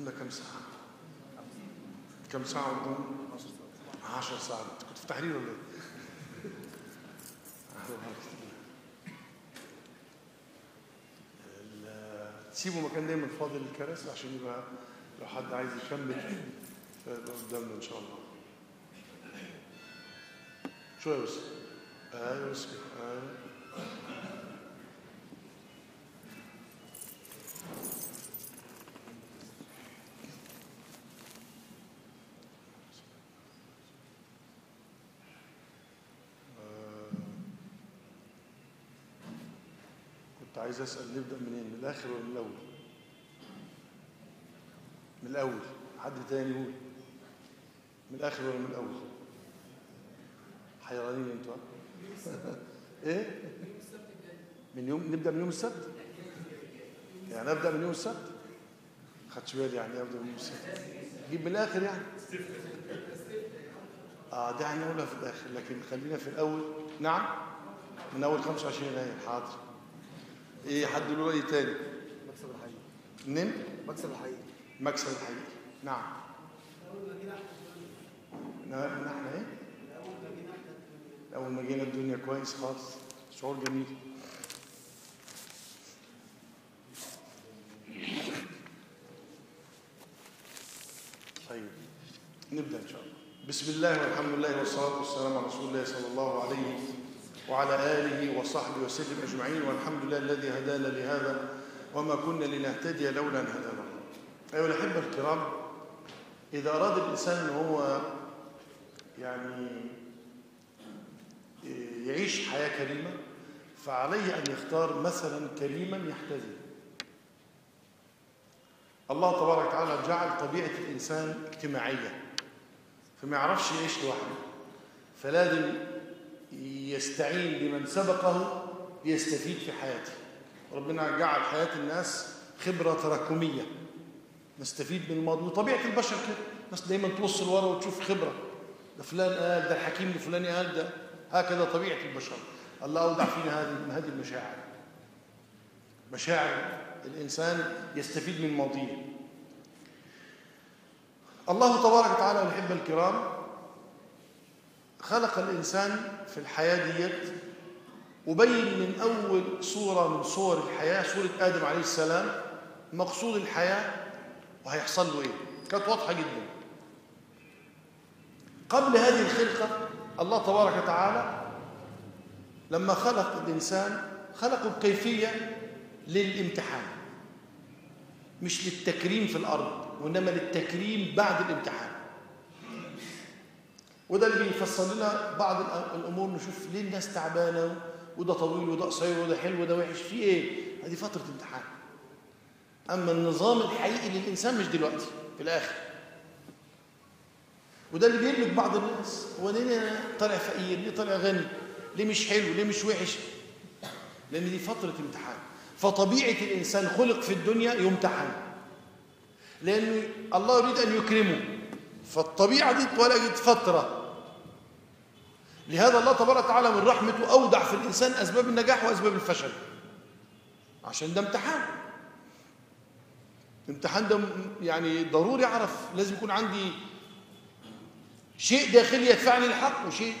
قدامنا كام ساعة؟ كام ساعة قدامنا؟ 10 ساعات أنت كنت في تحرير ولا؟ ال- تسيبوا مكان دايما فاضي للكراسي عشان يبقى لو حد عايز يكمل قدامنا إن شاء الله شوية بس أيوة بس كده أيوة عايز أسأل نبدأ منين؟ من الآخر ولا من الأول؟ من الأول. حد تاني يقول؟ من الآخر ولا من الأول؟ حيرانين أنتوا؟ إيه؟ من يوم نبدأ من يوم السبت؟ يعني أبدأ من يوم السبت؟ خدش بالي يعني أبدأ من يوم السبت. جيب من الآخر يعني. آه ده هنقولها في الآخر لكن خلينا في الأول. نعم؟ من أول 25 يناير حاضر. إيه حد له رأي تاني؟ مكسب الحقيقي. منين مكسب الحقيقي. مكسب الحقيقي. نعم. إحنا إيه؟ اول ما جينا الدنيا كويس خالص. شعور جميل. طيب نبدأ إن شاء الله. بسم الله والحمد لله والصلاة والسلام على رسول الله صلى الله عليه وعلى آله وصحبه وسلم أجمعين والحمد لله الذي هدانا لهذا وما كنا لنهتدي لولا أن هدانا الله. أيها الأحبة الكرام إذا أراد الإنسان أن هو يعني يعيش حياة كريمة فعليه أن يختار مثلا كريما يحتذي. الله تبارك وتعالى جعل طبيعة الإنسان اجتماعية فما يعرفش يعيش لوحده. فلازم يستعين بمن سبقه ليستفيد في حياته. ربنا جعل حياة الناس خبرة تراكمية. نستفيد من الماضي وطبيعة البشر كده. الناس دايما تبص لورا وتشوف خبرة. ده فلان قال ده الحكيم الفلاني قال ده هكذا طبيعة البشر. الله أودع فينا هذه هذه المشاعر. مشاعر الإنسان يستفيد من ماضيه. الله تبارك وتعالى والحب الكرام. خلق الإنسان في الحياة ديت وبين من أول صورة من صور الحياة صورة آدم عليه السلام مقصود الحياة وهيحصل له إيه؟ كانت واضحة جدا. قبل هذه الخلقة الله تبارك وتعالى لما خلق الإنسان خلقه بكيفية للامتحان مش للتكريم في الأرض وإنما للتكريم بعد الامتحان. وده اللي بيفسر لنا بعض الأمور نشوف ليه الناس تعبانة وده طويل وده قصير وده حلو وده وحش في إيه؟ هذه فترة امتحان. أما النظام الحقيقي للإنسان مش دلوقتي في الآخر. وده اللي بيربك بعض الناس. هو ليه طالع فقير؟ ليه طالع غني؟ ليه مش حلو؟ ليه مش وحش؟ لأن دي فترة امتحان. فطبيعة الإنسان خلق في الدنيا يمتحن لأن الله يريد أن يكرمه. فالطبيعة دي اتولدت فترة. لهذا الله تبارك وتعالى من رحمته أودع في الإنسان أسباب النجاح وأسباب الفشل. عشان ده امتحان. الامتحان ده يعني ضروري أعرف لازم يكون عندي شيء داخلي يدفعني للحق وشيء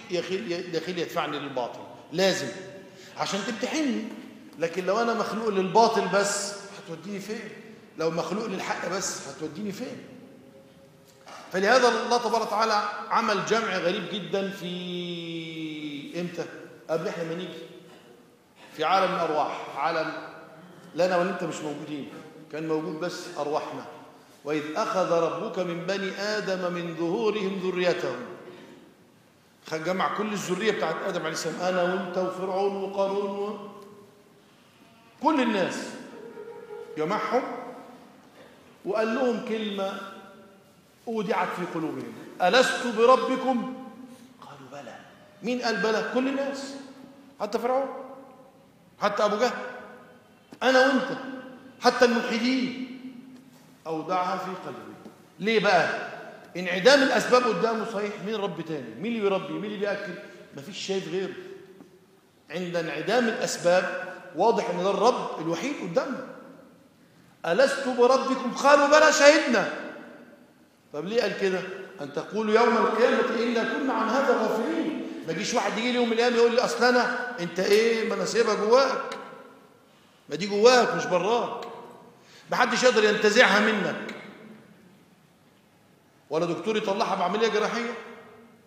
داخلي يدفعني للباطل. لازم. عشان تمتحني لكن لو أنا مخلوق للباطل بس هتوديني فين؟ لو مخلوق للحق بس هتوديني فين؟ فلهذا الله تبارك وتعالى عمل جمع غريب جدا في إمتى؟ قبل إحنا ما نيجي. في عالم الارواح عالم لنا ولا انت مش موجودين. كان موجود بس أرواحنا. وإذ أخذ ربك من بني آدم من ظهورهم ذريتهم. جمع كل الذرية بتاعت آدم عليه السلام أنا وأنت وفرعون وقارون و... كل الناس. جمعهم وقال لهم كلمة أودعت في قلوبهم. ألست بربكم؟ قالوا بلى. مين قال بلى؟ كل الناس. حتى فرعون. حتى أبو جهل. أنا وأنت. حتى الملحدين. أودعها في قلبي. ليه بقى؟ انعدام الأسباب قدامه صحيح. مين رب تاني؟ مين اللي بيربي؟ مين اللي بيأكل؟ مفيش شايف غيره. عند انعدام الأسباب واضح أن ده الرب الوحيد قدامنا. ألست بربكم؟ قالوا بلى. شهدنا. طب ليه قال كده؟ أن تقولوا يوم القيامة إنا كنا عن هذا غافلين. ما يجيش واحد يجي لي يوم القيامة يقول لي أصل أنا أنت إيه؟ ما أنا سايبها جواك. ما دي جواك مش براك. ما حدش يقدر ينتزعها منك. ولا دكتور يطلعها بعملية جراحية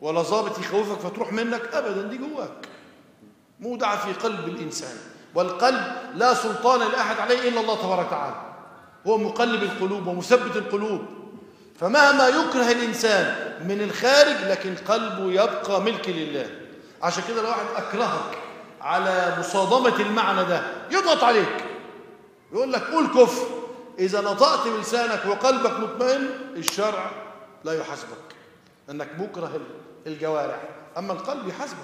ولا ضابط يخوفك فتروح منك. أبدا دي جواك. مودعة في قلب الإنسان. والقلب لا سلطان لأحد عليه إلا الله تبارك وتعالى. هو مقلب القلوب ومثبت القلوب. فمهما يكره الإنسان من الخارج لكن قلبه يبقى ملك لله. عشان كده لو واحد أكرهك على مصادمة المعنى ده يضغط عليك. يقول لك قول كفر. إذا نطقت بلسانك وقلبك مطمئن الشرع لا يحاسبك أنك مكره الجوارح. أما القلب يحاسبك.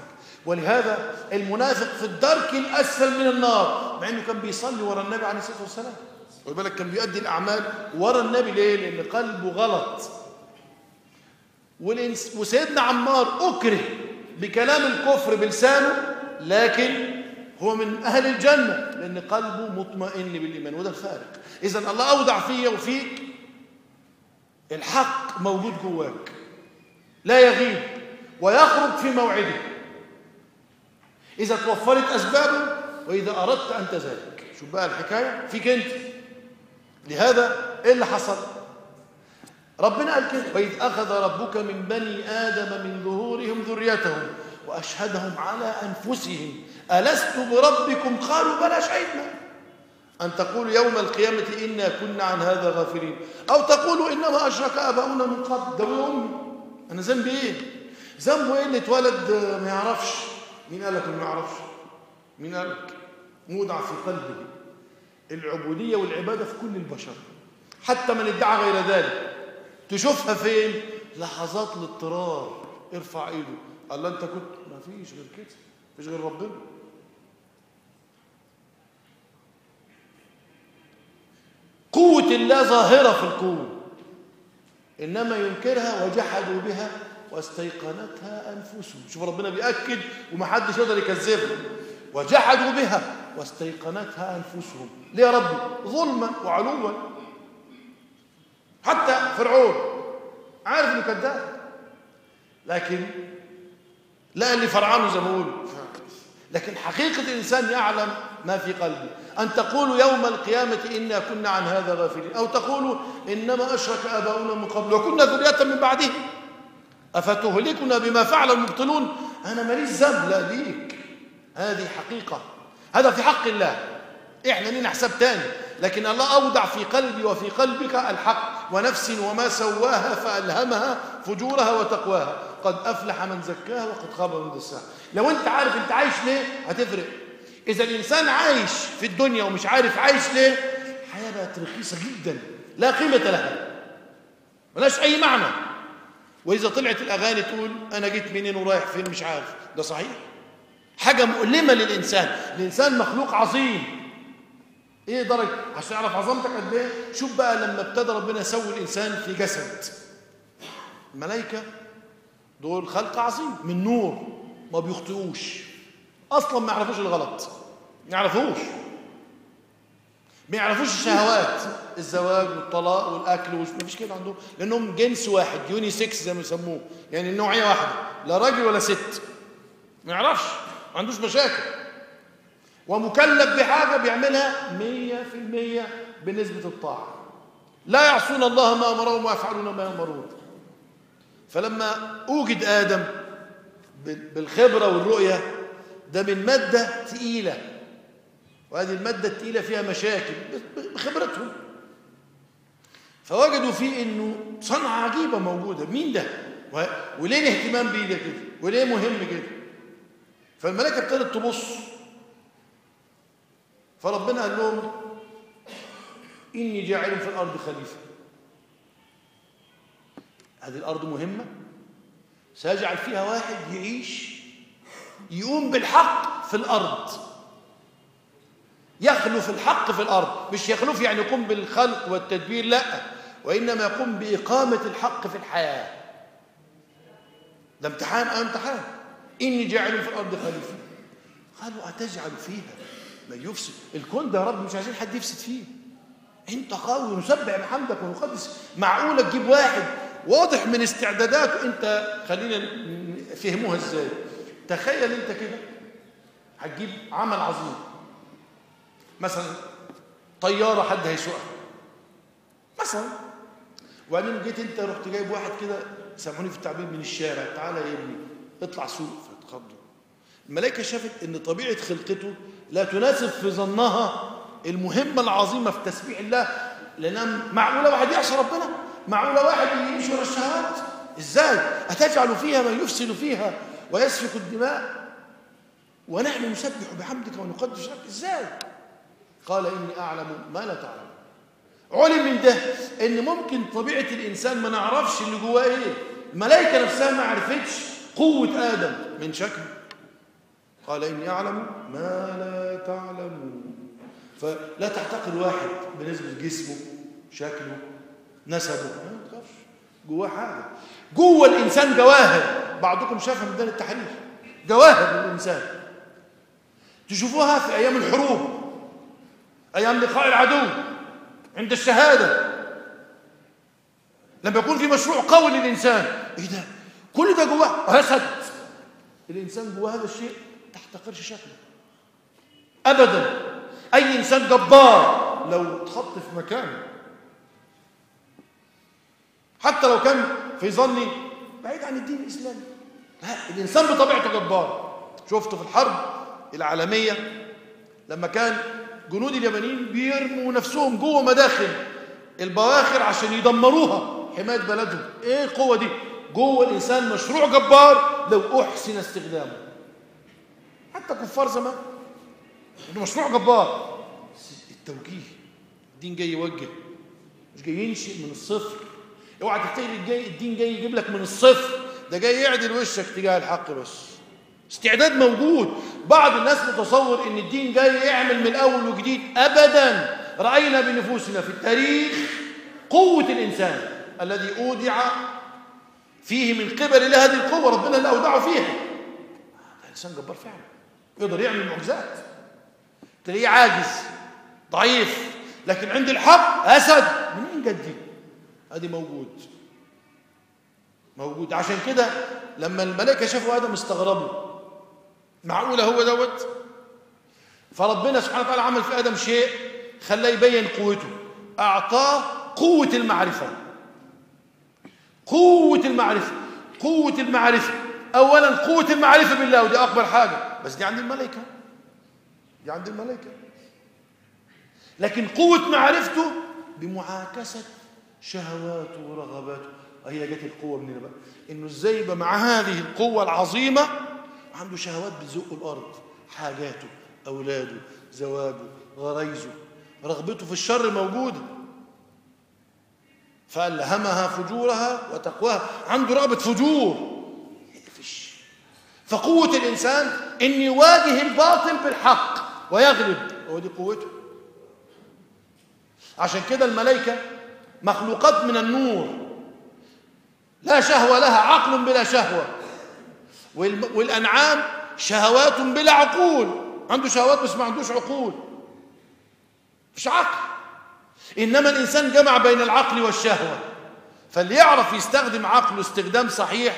ولهذا المنافق في الدرك الأسفل من النار مع أنه كان بيصلي ورا النبي عليه الصلاة والسلام. بالك كان بيؤدي الأعمال ورا النبي ليه؟ لأن قلبه غلط. وسيدنا عمار أكره بكلام الكفر بلسانه لكن هو من أهل الجنة لأن قلبه مطمئن بالإيمان وده الفارق. إذا الله أودع فيا وفيك. الحق موجود جواك. لا يغيب ويخرج في موعده. إذا توفرت أسبابه وإذا أردت أنت ذلك شوف بقى الحكاية. فيك أنت. لهذا إيه اللي حصل؟ ربنا قال كده وإذ أخذ ربك من بني آدم من ظهورهم ذريتهم وأشهدهم على أنفسهم ألست بربكم؟ قالوا بلى شهدنا. أن تقولوا يوم القيامة إنا كنا عن هذا غافلين أو تقولوا إنما أشرك آباؤنا من قبل. ده أمي أنا ذنبي إيه؟ ذنبه إيه اللي اتولد ما يعرفش. مين قال لك ما يعرفش؟ مين قال لك مودع في قلبه العبودية والعبادة في كل البشر. حتى من ادعى غير ذلك. تشوفها فين؟ لحظات الاضطرار. ارفع ايده. قال انت كنت ما فيش غير كده. فيش غير ربنا. قوة الله ظاهرة في الكون إنما ينكرها وجحدوا بها واستيقنتها أنفسهم. شوف ربنا بيأكد ومحدش يقدر يكذبها وجحدوا بها واستيقنتها أنفسهم. ليه يا ربي؟ ظلما وعلوا. حتى فرعون. عارف إنه كذاب. لكن لا اللي فرعانه زي ما لكن حقيقة الإنسان يعلم ما في قلبه. أن تقولوا يوم القيامة إنا كنا عن هذا غافلين. أو تقولوا إنما أشرك آباؤنا من قبل وكنا ذرية من بعدهم. أفتهلكنا بما فعل المبطلون؟ أنا ماليش ذنب لا ليك. هذه حقيقة. هذا في حق الله. إحنا لنا حساب تاني. لكن الله أودع في قلبي وفي قلبك الحق ونفس وما سواها فألهمها فجورها وتقواها. قد أفلح من زكاها وقد خاب من دساها. لو أنت عارف أنت عايش ليه هتفرق. إذا الإنسان عايش في الدنيا ومش عارف عايش ليه الحياة بقت رخيصة جدا لا قيمة لها. ملاش أي معنى. وإذا طلعت الأغاني تقول أنا جيت منين ورايح فين مش عارف. ده صحيح. حاجة مؤلمة للإنسان. الإنسان مخلوق عظيم. إيه درجة؟ عشان يعرف عظمتك قد إيه؟ شوف بقى لما ابتدى ربنا يسوي الإنسان في جسد. الملائكة دول خلق عظيم من نور ما بيخطئوش. أصلا ما يعرفوش الغلط. ما يعرفوش. ما يعرفوش الشهوات. الزواج والطلاق والأكل ومش مفيش كده عندهم. لأنهم جنس واحد يوني 6 زي ما يسموه. يعني النوعية واحدة. لا راجل ولا ست. ما يعرفش. ما عندوش مشاكل. ومكلف بحاجة بيعملها 100% بنسبة الطاعة. لا يعصون الله ما أمرهم ويفعلون ما يأمرون. فلما أوجد آدم بالخبرة والرؤية ده من مادة ثقيله وهذه المادة الثقيلة فيها مشاكل بخبرتهم. فوجدوا فيه إنه صنعة عجيبة موجودة. مين ده؟ وليه الاهتمام بيه ده كده؟ وليه مهم كده؟ فالملائكة ابتدت تبص. فربنا قال لهم إني جاعل في الأرض خليفة. هذه الأرض مهمة. سيجعل فيها واحد يعيش يقوم بالحق في الأرض. يخلف الحق في الأرض. مش يخلف يعني يقوم بالخلق والتدبير لا. وإنما يقوم بإقامة الحق في الحياة. ده امتحان أه امتحان. إني جاعل في الأرض خليفة. قالوا أتجعل فيها؟ من يفسد. الكون ده يا رب مش عايزين حد يفسد فيه. انت قوي نسبح بحمدك ونقدس معقولة تجيب واحد واضح من استعداداته؟ انت خلينا فهموها إزاي. تخيل انت كده. هتجيب عمل عظيم. مثلا طيارة حد هيسوقها. مثلا. وبعدين جيت انت رحت جايب واحد كده. سامحوني في التعبير من الشارع. تعالى يا ابني اطلع سوق. فتخضوا الملائكة شافت إن طبيعة خلقته لا تناسب في ظنها المهمة العظيمة في تسبيح الله لأنها معقولة واحد يعصي ربنا؟ معقولة واحد يمشي ورا الشهوات؟ إزاي؟ أتجعل فيها من يفسد فيها ويسفك الدماء؟ ونحن نسبح بحمدك ونقدس لك إزاي؟ قال إني أعلم ما لا تعلم. علم من ده إن ممكن طبيعة الإنسان ما نعرفش اللي جواه إيه. الملائكة نفسها ما عرفتش قوة آدم من شكله. قال إني أعلم ما لا تعلمون. فلا تحتقر واحد بالنسبة لجسمه شكله نسبه ما تخافش. جواه حاجة. جوه الإنسان جواهر. بعضكم شافها من ميدان التحرير. جواهر الانسان تشوفوها في أيام الحروب أيام لقاء العدو عند الشهادة. لما يكون في مشروع قوي للإنسان. إيه ده؟ كل ده جواه أسد. الإنسان جواه هذا الشيء تحتقرش شكله. ابدا. أي إنسان جبار لو اتحط في مكانه. حتى لو كان في ظني بعيد عن الدين الإسلامي. لا الإنسان بطبيعته جبار. شفته في الحرب العالمية لما كان جنود اليابانيين بيرموا نفسهم جوه مداخل البواخر عشان يدمروها. حماية بلدهم. إيه القوة دي؟ جوه الإنسان مشروع جبار لو أحسن استخدامه. حتى كفار زمان. انه مشروع جبار. التوجيه. الدين جاي يوجه. مش جاي ينشئ من الصفر. اوعى تفتكر الجاي الدين جاي يجيب لك من الصفر. ده جاي يعدل وشك تجاه الحق بس. استعداد موجود. بعض الناس متصور إن الدين جاي يعمل من اول وجديد ابدا. رأينا بنفوسنا في التاريخ قوة الإنسان الذي أودع فيه من قبل الله هذه القوة. ربنا اللي أودعه فيها. إنسان جبار فعلا. يقدر يعمل معجزات. تلاقيه عاجز ضعيف لكن عند الحق أسد. منين جت دي؟ ادي موجود. موجود. عشان كده لما الملائكة شافوا آدم استغربوا. معقولة هو دوت؟ فربنا سبحانه وتعالى عمل في آدم شيء خلاه يبين قوته. أعطاه قوة المعرفة. قوة المعرفة. قوة المعرفة. اولا قوة المعرفة بالله ودي أكبر حاجة. بس دي عند الملائكة. دي عند الملائكة. لكن قوة معرفته بمعاكسة شهواته ورغباته هي جت القوة منين بقى؟ إنه إزاي يبقى مع هذه القوة العظيمة عنده شهوات بتزق الأرض. حاجاته أولاده زواجه غرايزه رغبته في الشر موجودة. فالهمها فجورها وتقواها. عنده رغبه فجور. فقوة الإنسان إن يواجه الباطل بالحق ويغلب. هو دي قوته. عشان كده الملائكة مخلوقات من النور. لا شهوة لها عقل بلا شهوة. والأنعام شهوات بلا عقول. عنده شهوات بس ما عندوش عقول. مش عقل. إنما الإنسان جمع بين العقل والشهوة. فاللي يعرف يستخدم عقله استخدام صحيح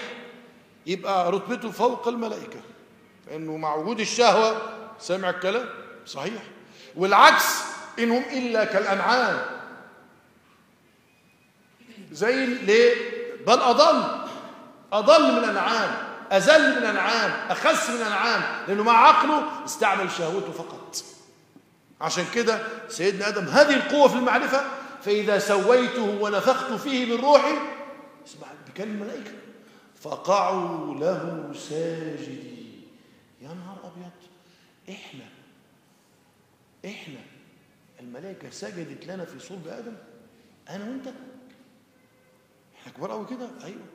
يبقى رتبته فوق الملائكة. فإنه مع وجود الشهوة سامع الكلام؟ صحيح. والعكس إنهم إلا كالأنعام. زي ليه؟ بل أضل. أضل من الأنعام. أزل من الأنعام. أخس من الأنعام. لأنه مع عقله استعمل شهوته فقط. عشان كده سيدنا آدم هذه القوة في المعرفة فإذا سويته ونفخت فيه من روحي اسمع بكلم الملائكة فقعوا له ساجدين. يا نهار أبيض. إحنا إحنا الملائكة سجدت لنا في صلب آدم؟ أنا وأنت؟ إحنا كبار قوي كده؟ أيوه.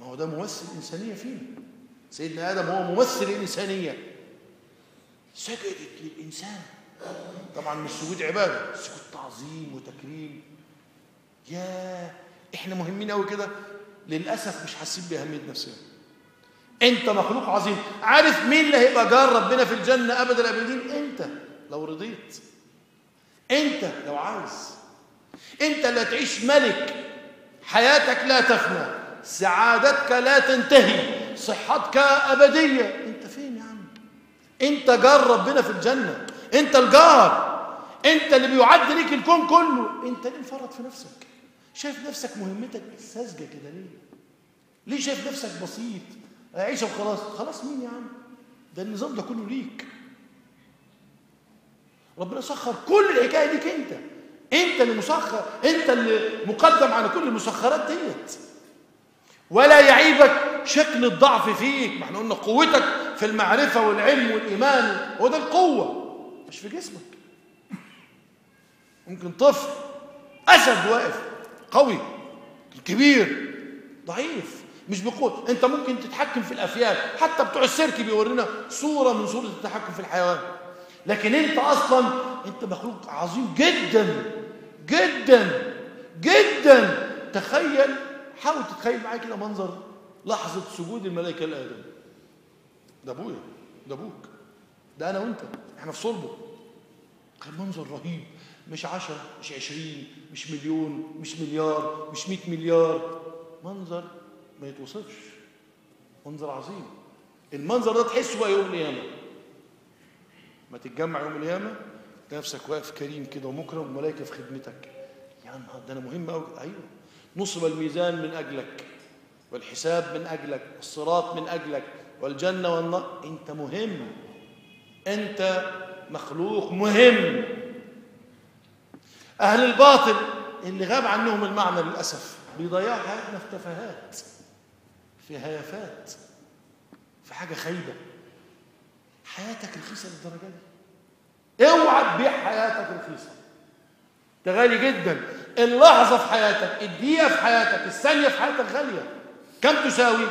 ما هو ده ممثل الانسانيه فينا سيدنا آدم هو ممثل الانسانيه سجدت للإنسان. طبعا مش سجود عبادة سجود تعظيم وتكريم. يا إحنا مهمين قوي كده. للأسف مش حاسين بأهمية نفسنا أنت مخلوق عظيم. عارف مين اللي هيبقى جار ربنا في الجنة أبد الأبدين؟ أنت. لو رضيت. أنت لو عايز أنت اللي هتعيش ملك. حياتك لا تفنى. سعادتك لا تنتهي. صحتك أبدية. أنت فين يا عم؟ أنت جار ربنا في الجنة. أنت الجار. أنت اللي بيعد ليك الكون كله. أنت ليه مفرط في نفسك. شايف نفسك مهمتك ساذجة كده ليه؟ ليه شايف نفسك بسيط؟ عيش وخلاص. خلاص مين يا عم؟ ده النظام ده كله ليك. ربنا سخر كل الحكاية ليك انت. انت اللي مسخر انت اللي مقدم على كل المسخرات ديت. ولا يعيبك شكل الضعف فيك. ما إحنا قلنا قوتك في المعرفة والعلم والإيمان. هو ده القوة. مش في جسمك. ممكن طفل أسد واقف. قوي كبير ضعيف. مش بقوة انت ممكن تتحكم في الافيال حتى بتوع السيرك بيورينا صورة من صورة التحكم في الحيوان. لكن انت أصلا انت مخلوق عظيم جدا جدا جدا. تخيل حاول تتخيل معايا كده منظر لحظة سجود الملائكة لآدم. ده أبويا ده أبوك ده أنا وأنت. إحنا في صلبة. كان منظر رهيب. مش عشرة مش عشرين مش مليون مش مليار مش مئة مليار. منظر ما يتوصفش. منظر عظيم. المنظر ده تحسه بقى يوم القيامة. ما تتجمع يوم القيامة نفسك واقف كريم كده ومكرم وملائكة في خدمتك. يا نهار ده أنا مهم قوي أيوه. نصب الميزان من أجلك والحساب من أجلك الصراط من أجلك والجنة والنار. أنت مهم. أنت مخلوق مهم. أهل الباطل اللي غاب عنهم المعنى للأسف بيضيعوا حياتنا في تفاهات في هيافات في حاجة خايبة. حياتك رخيصة للدرجة دي. اوعى تبيع حياتك رخيصة. ده غالي جدا. اللحظة في حياتك الدقيقة في حياتك الثانية في حياتك غالية. كم تساوي؟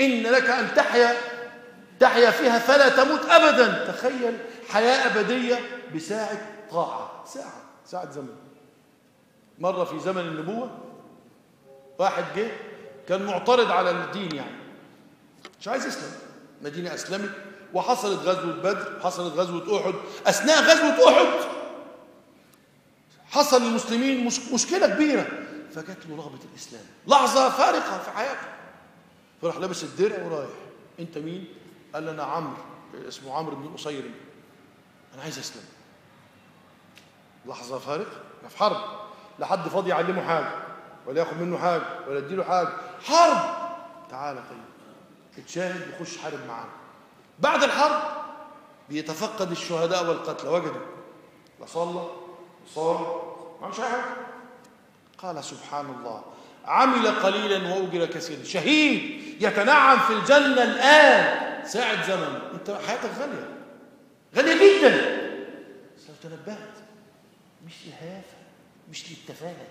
إن لك أن تحيا تحيا فيها فلا تموت ابدا. تخيل حياة أبدية بساعة طاعة. ساعة. ساعة زمن. مرة في زمن النبوة واحد جه كان معترض على الدين يعني. مش عايز يسلم. مدينة أسلمت وحصلت غزوة بدر حصلت غزوة أحد. أثناء غزوة أحد حصل للمسلمين مش مشكلة كبيرة. فجات له رغبة الإسلام. لحظة فارقة في حياته. فراح لابس الدرع ورايح. أنت مين؟ قال أنا عمرو اسمه عمرو بن قصير. أنا عايز أسلم. لحظة فارقه في حرب. لا حد فاضي يعلمه حاجة ولا ياخد منه حاجة ولا يديله حاجة. حرب! تعالى طيب. اتشاهد وخش حارب معانا. بعد الحرب بيتفقد الشهداء والقتلى. وجدوا. لا صلى صام ما عملش أي حاجة. قال سبحان الله عمل قليلا وأجر كثيرا. شهيد يتنعم في الجنة الآن. ساعه زمن أنت حياتك غالية. غالية جدا. لو تنبهت مش للهيافه مش للتفاهه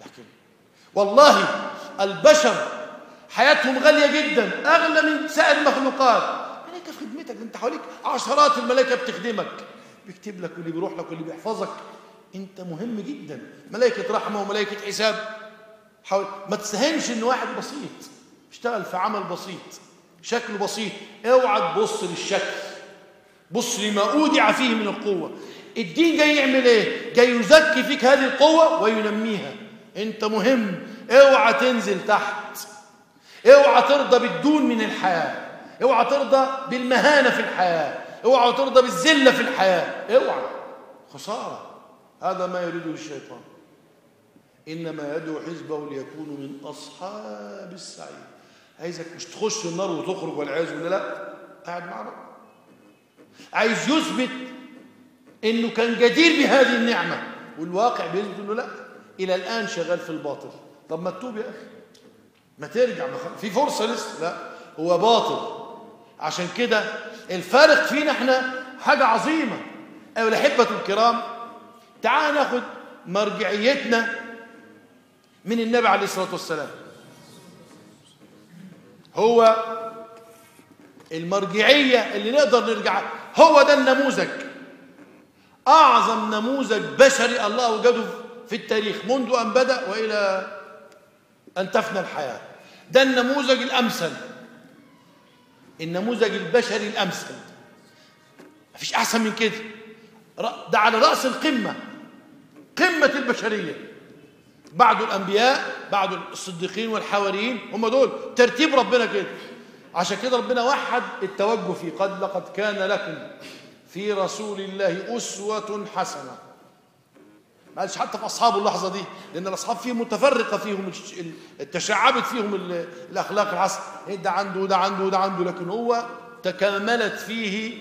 لكن والله البشر حياتهم غالية جدا اغلى من سائر المخلوقات. ملائكه في خدمتك أنت حواليك عشرات الملائكة بتخدمك. بيكتب لك واللي بيروح لك واللي بيحفظك. أنت مهم جدا. ملائكة رحمة وملائكة حساب. حاول ما تستهنش إن واحد بسيط. اشتغل في عمل بسيط. شكله بسيط. اوعى تبص للشكل. بص لما أودع فيه من القوة. الدين جاي يعمل إيه؟ جاي يزكي فيك هذه القوة وينميها. أنت مهم. أوعى تنزل تحت. أوعى ترضى بالدون من الحياة. أوعى ترضى بالمهانة في الحياة. أوعى ترضى بالذلة في الحياة. أوعى. خسارة. هذا ما يريده الشيطان. إنما يدعو حزبه ليكونوا من أصحاب السعير. عايزك مش تخش النار وتخرج والعياذ بالله. لا. قاعد معنا عايز يثبت إنه كان جدير بهذه النعمة. والواقع بيثبت إنه لا. إلى الآن شغال في الباطل. طب ما تتوب يا أخي. ما ترجع. ما في فرصة لسه. لا. هو باطل. عشان كده الفارق فينا إحنا حاجة عظيمة. ايها الاحبه الكرام تعال ناخد مرجعيتنا من النبي عليه الصلاة والسلام. هو المرجعية اللي نقدر نرجع هو ده النموذج. أعظم نموذج بشري الله اوجده في التاريخ منذ أن بدأ وإلى أن تفنى الحياة. ده النموذج الأمثل. النموذج البشري الأمثل. مفيش أحسن من كده. ده على رأس القمة. قمة البشرية. بعد الأنبياء بعد الصديقين والحواريين هم دول ترتيب ربنا كده. عشان كده ربنا وحد التوجه في قد لقد كان لكم في رسول الله أسوة حسنة. ما قالش حتى في أصحابه اللحظة دي لأن الأصحاب فيهم متفرقة فيهم التشعبت فيهم ال- الأخلاق الحسنة. إيه ده عنده وده عنده وده عنده. لكن هو تكاملت فيه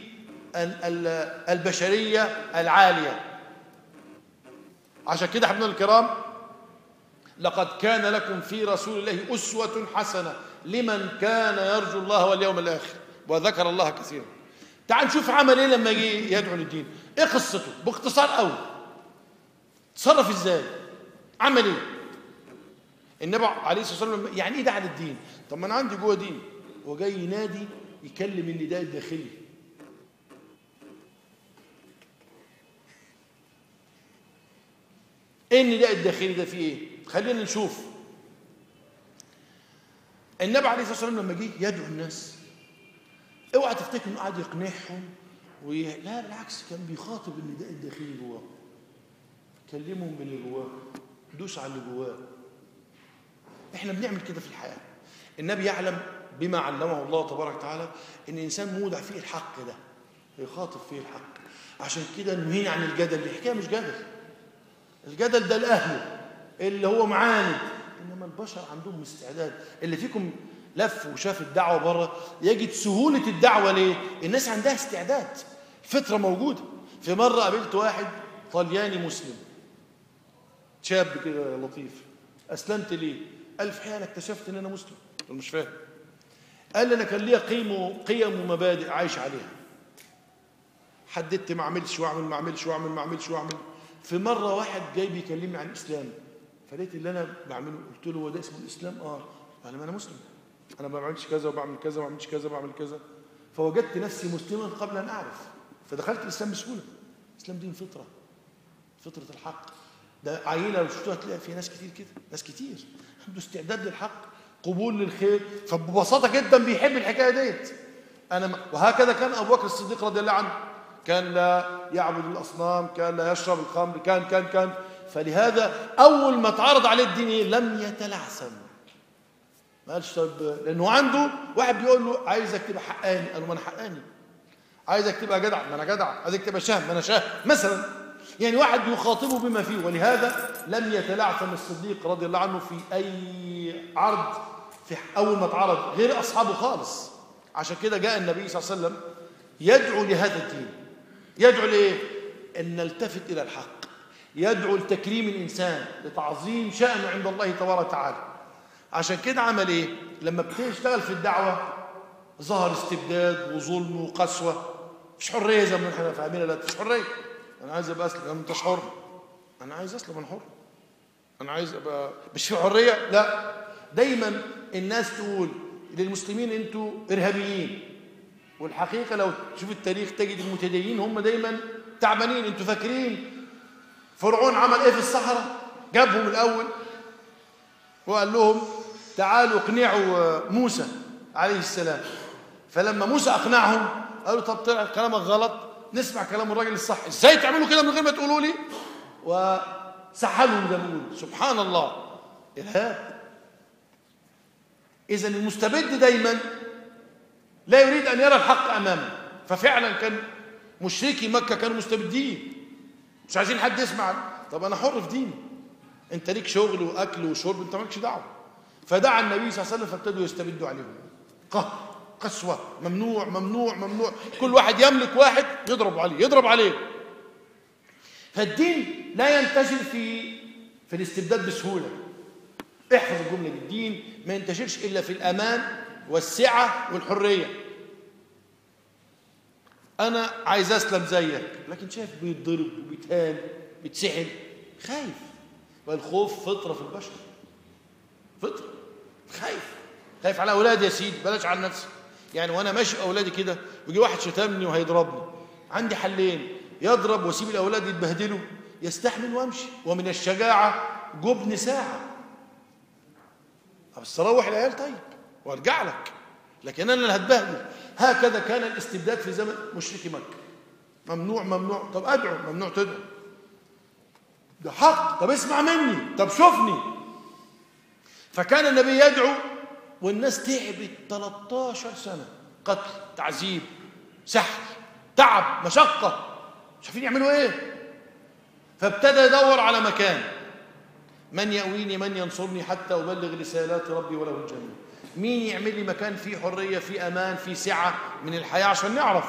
ال- ال- البشرية العالية. عشان كده حبنا الكرام لقد كان لكم في رسول الله أسوة حسنة لمن كان يرجو الله واليوم الآخر. وذكر الله كثيرا. تعال نشوف عمل إيه لما جه يدعو للدين. إيه قصته؟ باختصار قوي تصرف إزاي؟ عمل إيه؟ النبي عليه الصلاة والسلام يعني إيه دعا للدين؟ طب ما أنا عندي جوه دين. هو جاي ينادي يكلم النداء الداخلي. إيه النداء الداخلي ده؟ فيه إيه؟ خلينا نشوف. النبي عليه الصلاة والسلام لما جه يدعو الناس. اوعى تفتكر انه قاعد يقنعهم وي... لا بالعكس كان بيخاطب النداء الداخلي جواه. كلمهم باللي جواه. دوس على اللي جواه. إحنا بنعمل كده في الحياة. النبي يعلم بما علمه الله تبارك وتعالى إن الإنسان مودع فيه الحق ده يخاطب فيه الحق. عشان كده نهينا عن الجدل الحكاية مش جدل. الجدل ده لأهله اللي هو معاند. إنما البشر عندهم استعداد. اللي فيكم لف وشاف الدعوة بره يجد سهولة الدعوة ليه؟ الناس عندها استعداد. فطرة موجودة. في مرة قابلت واحد طلياني مسلم. شاب كده لطيف. أسلمت ليه؟ قال في حين اكتشفت إن أنا مسلم. له مش فاهم. قال لي أنا كان ليا قيم قيم ومبادئ عايش عليها. حددت ما أعملش وأعمل ما أعملش وأعمل ما أعملش وأعمل. في مرة واحد جاي بيكلمني عن الإسلام. فلقيت اللي أنا بعمله قلت له هو ده اسمه الإسلام؟ آه. قال أنا مسلم. أنا ما بعملش كذا وبعمل كذا وما بعملش كذا وبعمل كذا. فوجدت نفسي مسلما قبل أن أعرف. فدخلت الإسلام بسهولة. الاسلام دين فطرة. فطرة الحق. ده عينه لو شفتوها تلاقي في ناس كتير كده. ناس كتير. عنده استعداد للحق قبول للخير. فببساطة جدا بيحب الحكاية ديت. أنا م... وهكذا كان أبو بكر الصديق رضي الله عنه. كان لا يعبد الأصنام كان لا يشرب الخمر كان كان كان. فلهذا أول ما اتعرض عليه الدين إيه؟ لم يتلعثم. ما قالش طب لأنه عنده واحد بيقول له عايزك تبقى حقاني. قال له ما أنا حقاني. عايزك تبقى جدع. ما أنا جدع. عايزك تبقى شهم. ما أنا شهم. مثلا يعني واحد يخاطبه بما فيه. ولهذا لم يتلعثم الصديق رضي الله عنه في أي عرض في أول ما اتعرض غير أصحابه خالص. عشان كده جاء النبي صلى الله عليه وسلم يدعو لهذا الدين. يدعو لإيه؟ أن نلتفت إلى الحق. يدعو لتكريم الإنسان لتعظيم شأنه عند الله تبارك وتعالى. عشان كده عمل إيه؟ لما بتشتغل في الدعوة ظهر استبداد وظلم وقسوة. مش حرية زي ما إحنا فاهمين لا مش حرية. أنا عايز أبقى أسلم انت حر أنا عايز أسلم أنا حر. أنا عايز أبقى مش في حرية لا. دايما الناس تقول للمسلمين أنتوا إرهابيين. والحقيقة لو تشوف التاريخ تجد المتدينين هم دايما تعبانين. أنتوا فاكرين فرعون عمل إيه في الصحراء؟ جابهم الأول وقال لهم تعالوا اقنعوا موسى عليه السلام. فلما موسى اقنعهم قالوا طب طلع كلامك غلط نسمع كلام الراجل الصح. إزاي تعملوا كده من غير ما تقولوا لي؟ وسحلهم بيقولوا. سبحان الله. ارهاب إذا المستبد دايما لا يريد أن يرى الحق أمامه. ففعلا كان مشركي مكة كانوا مستبدين. مش عايزين حد يسمع. طب أنا حر في ديني. أنت ليك شغل وأكل وشرب أنت مالكش دعوة. فدعا النبي صلى الله عليه وسلم فابتدوا يستبدوا عليهم. قهر قسوة ممنوع ممنوع ممنوع. كل واحد يملك واحد يضرب عليه يضرب عليه. فالدين لا ينتشر في في الاستبداد بسهولة. احفظ الجملة دي الدين ما ينتشرش إلا في الأمان والسعة والحرية. أنا عايز أسلم زيك لكن شايف بيتضرب وبيتهان بيتسحل. خايف. والخوف فطرة في البشر. فطرة. خايف. خايف على أولادي يا سيدي بلاش على نفسي. يعني وأنا ماشي أولادي كده ويجي واحد شتمني وهيضربني. عندي حلين يضرب واسيب الأولاد يتبهدلوا يستحمل وأمشي. ومن الشجاعة جبن ساعة. بس روح العيال طيب وأرجع لك. لكن أنا اللي هتبهدل. هكذا كان الاستبداد في زمن مشركي مكة. ممنوع ممنوع. طب أدعو ممنوع تدعو. ده حق. طب اسمع مني. طب شوفني. فكان النبي يدعو والناس تعبت 13 سنة. قتل تعذيب سحر تعب مشقة. مش عارفين يعملوا إيه. فابتدى يدور على مكان. من يأويني من ينصرني حتى أبلغ رسالات ربي وله الجنة. مين يعمل لي مكان فيه حرية فيه أمان فيه سعة من الحياة عشان نعرف؟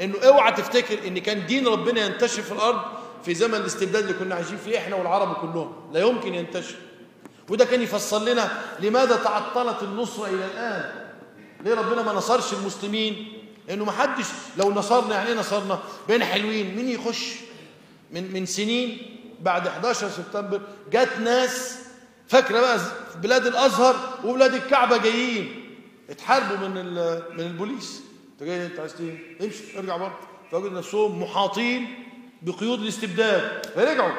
إنه أوعى تفتكر إن كان دين ربنا ينتشر في الأرض في زمن الاستبداد اللي كنا عايشين فيه إحنا والعرب كلهم. لا يمكن ينتشر. وده كان يفصل لنا لماذا تعطلت النصرة إلى الآن. ليه ربنا ما نصرش المسلمين؟ لأنه ما حدش لو نصرنا يعني إيه نصرنا؟ بين حلوين. مين يخش؟ من من سنين بعد 11 سبتمبر جت ناس. فاكرة بقى بلاد الأزهر وبلاد الكعبة جايين. اتحاربوا من من البوليس. انت جاي انت عايز إيه؟ امشي ارجع بره. فوجدوا نفسهم محاطين بقيود الاستبداد. فرجعوا